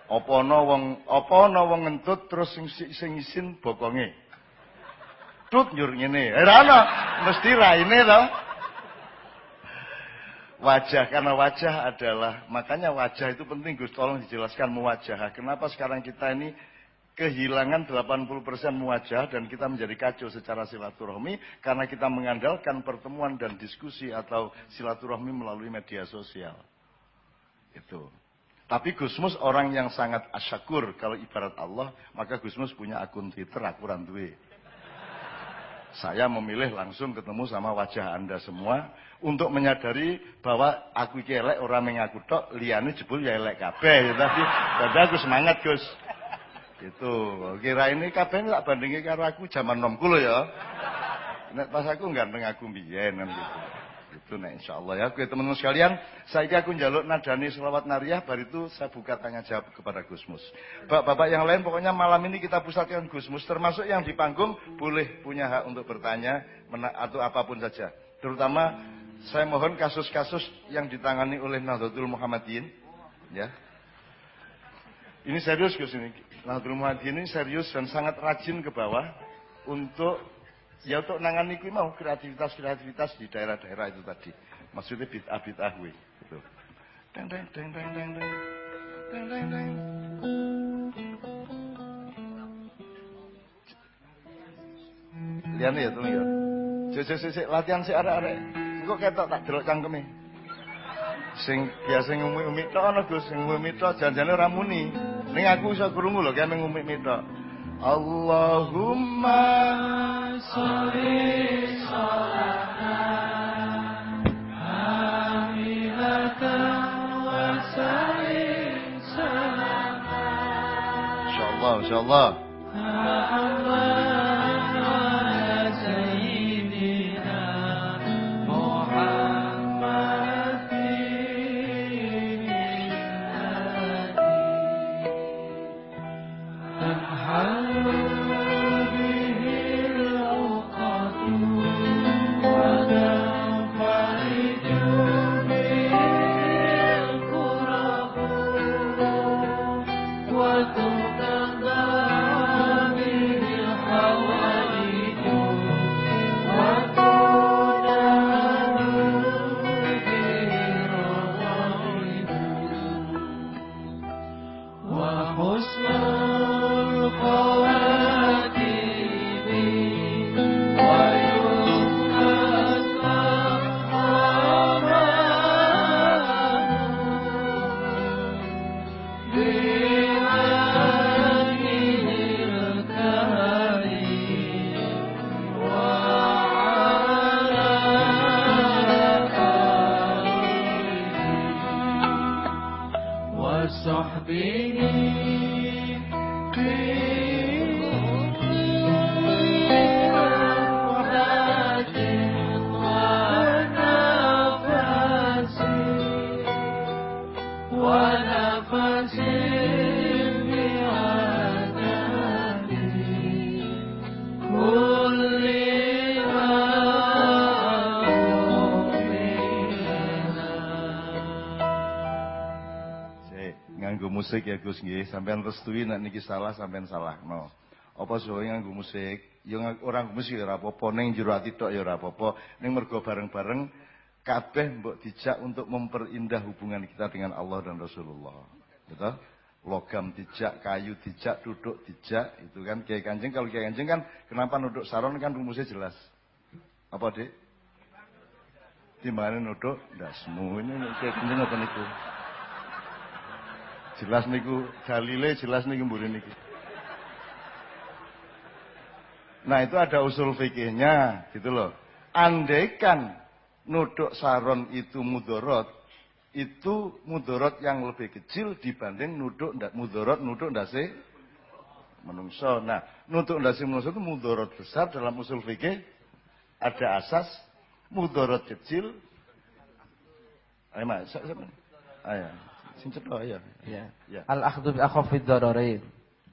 opo no wong opo no wong ngentut terus sing sing isin bokonge? Tut nyur ngene. Eh ana mesti raine to. Wajah karena wajah adalah makanya wajah itu penting Gus tolong dijelaskan mewajah. Kenapa sekarang kita ini kehilangan 80% wajah dan kita menjadi kacau secara silaturahmi karena kita mengandalkan pertemuan dan diskusi atau silaturahmi melalui media sosial. Itu. Tapi Gusmus orang yang sangat asyakur kalau ibarat Allah, maka Gusmus punya akun Twitter aku duwe. Saya memilih langsung ketemu sama wajah Anda semua untuk menyadari bahwa aku iki elek ora mengaku tok, liyane jebul ya elek kabeh. Tapi dadi aku semangat, Gus. Gitu. Kira ini kabeh tak bandingi karo aku zaman nomku ya. Nek pas aku ganteng aku mbiyen kan gitu. Itu nek insyaallah ya. Oke teman-teman sekalian, saiki aku njaluk nadani selawat nariyah bar itu saya buka tanya jawab kepada Gusmus. Bapak-bapak yang lain pokoknya malam ini kita pusatkan Gusmus termasuk yang di panggung boleh punya hak untuk bertanya atau apa pun saja. Terutama saya mohon kasus-kasus yang ditangani oleh Nahdlatul Muhammadin ya. Ini serius Gus ini. Nahdlatul Muhammadiyah ini serius dan sangat rajin ke bawah untuk ya untuk nangani kuwi mau kreativitas-kreativitas di daerah-daerah itu tadi. Maksudnya bid'ah-bid'ah kuwi gitu. Deng deng deng deng deng deng. Deng deng deng. Liane ya tuh ya. Cek cek latihan sik arek-arek. Engko ketok tak delok cangkeme. Sing biasa ngumi-umi tok ana Gus, sing ngumi tok janjane ora muni. Ning aku iso krungu lho kene ngumik tok. Allahumma sholli sholatan kamilatan wa sallim salaman. Insyaallah, insyaallah. Musik ya Gus nggih, sampean restui nek niki salah sampean salah. No. Apa suwe nganggo musik? Ya orang musik ya ora apa-apa, ning jero ati tok ya ora apa-apa. Ning mergo bareng-bareng kabeh mbok dijak untuk memperindah hubungan kita dengan Allah dan Rasulullah. Betul? Logam dijak, kayu dijak, duduk dijak, itu kan kiai kanjeng kalau kiai kanjeng kan kenapa nuduk saron kan rumusnya jelas. Apa dek? Di mana nuduk? Dasmu ini kiai kanjeng apa niku? Jelas niku dalile, jelas niku mburi niki. Nah itu ada usul fikihnya gitu loh. Andaikan nuduk saron itu mudorot, itu mudorot yang lebih kecil dibanding nuduk ndak mudorot nuduk ndase menungso. Nah, nuduk ndase menungso itu mudorot besar dalam usul fikih ada asas mudorot kecil. Ayo mas, ayo. Sing cetha ya. Ya. ya. Al akhdhu bi akhafid dararain.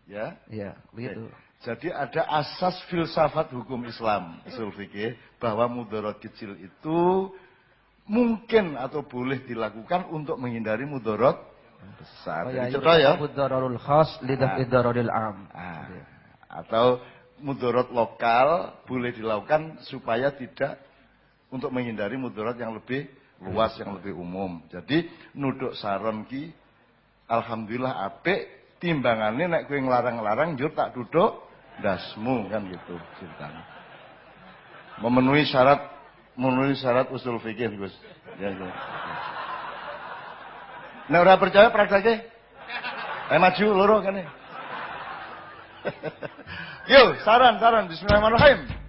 Ya. Ya, begitu. Jadi ada asas filsafat hukum Islam, usul fikih bahwa mudarat kecil itu mungkin atau boleh dilakukan untuk menghindari mudarat besar. Oh ya, Jadi ya. Dararul khas lidah dararil am. Ah, atau mudorot lokal boleh dilakukan supaya tidak untuk menghindari mudorot yang lebih luas yang lebih umum. Jadi nuduk saron ki alhamdulillah apik timbangannya nek kowe nglarang-larang njur tak duduk dasmu kan gitu ceritanya. Memenuhi syarat memenuhi syarat usul fikih Gus. Ya, ya. Nek ora percaya prakteknya. Eh maju loro kene. Yuk, saran, saran. Bismillahirrahmanirrahim.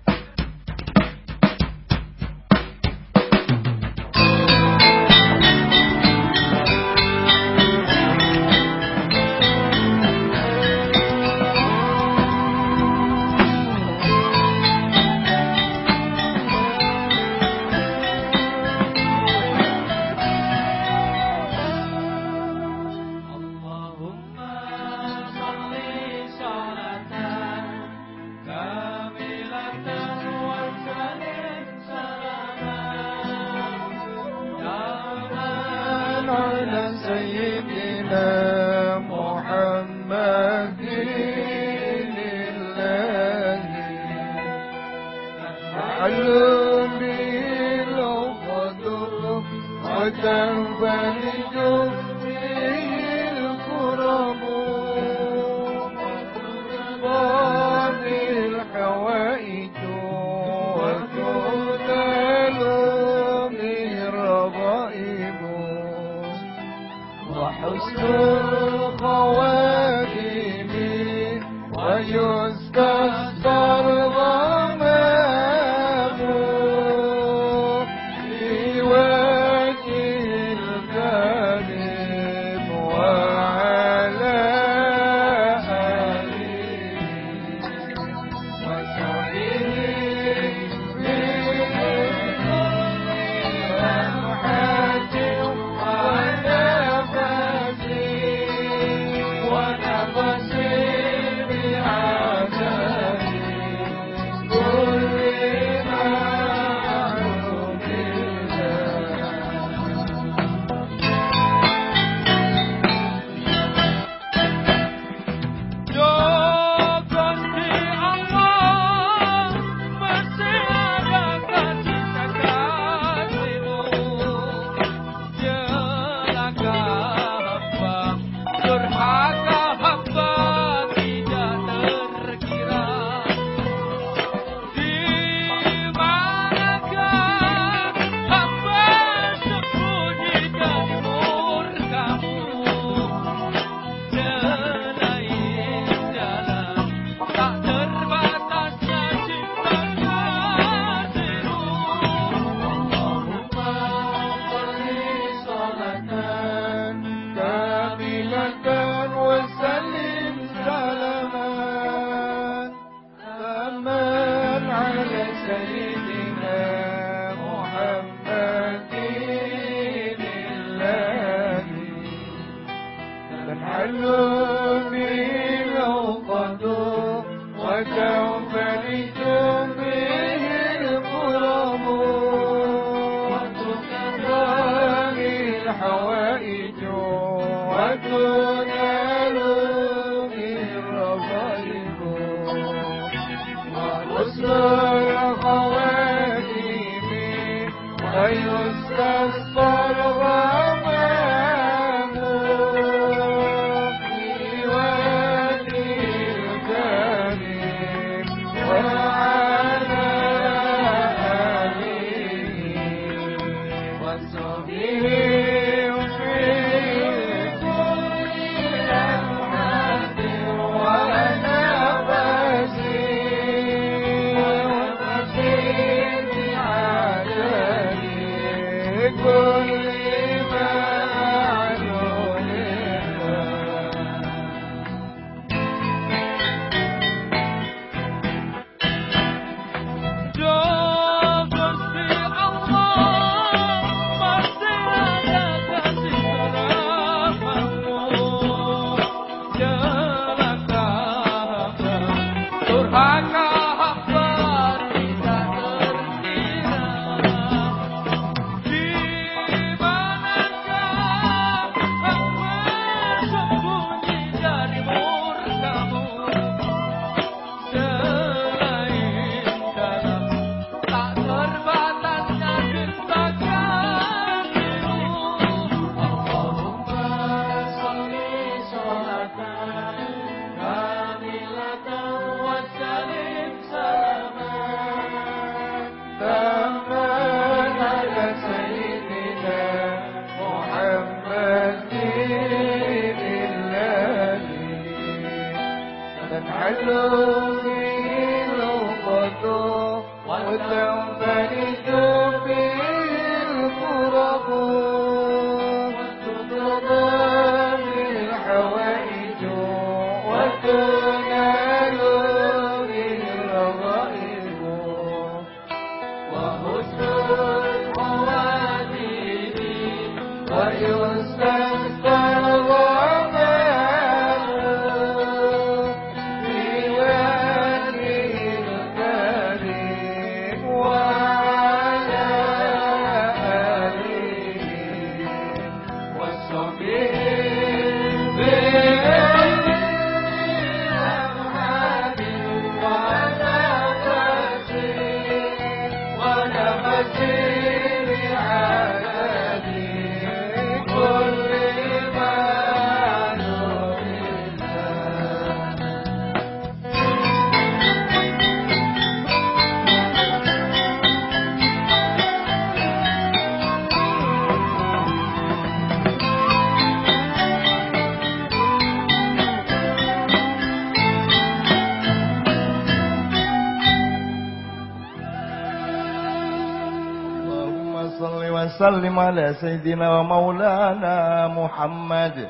وسلم على سيدنا ومولانا محمد.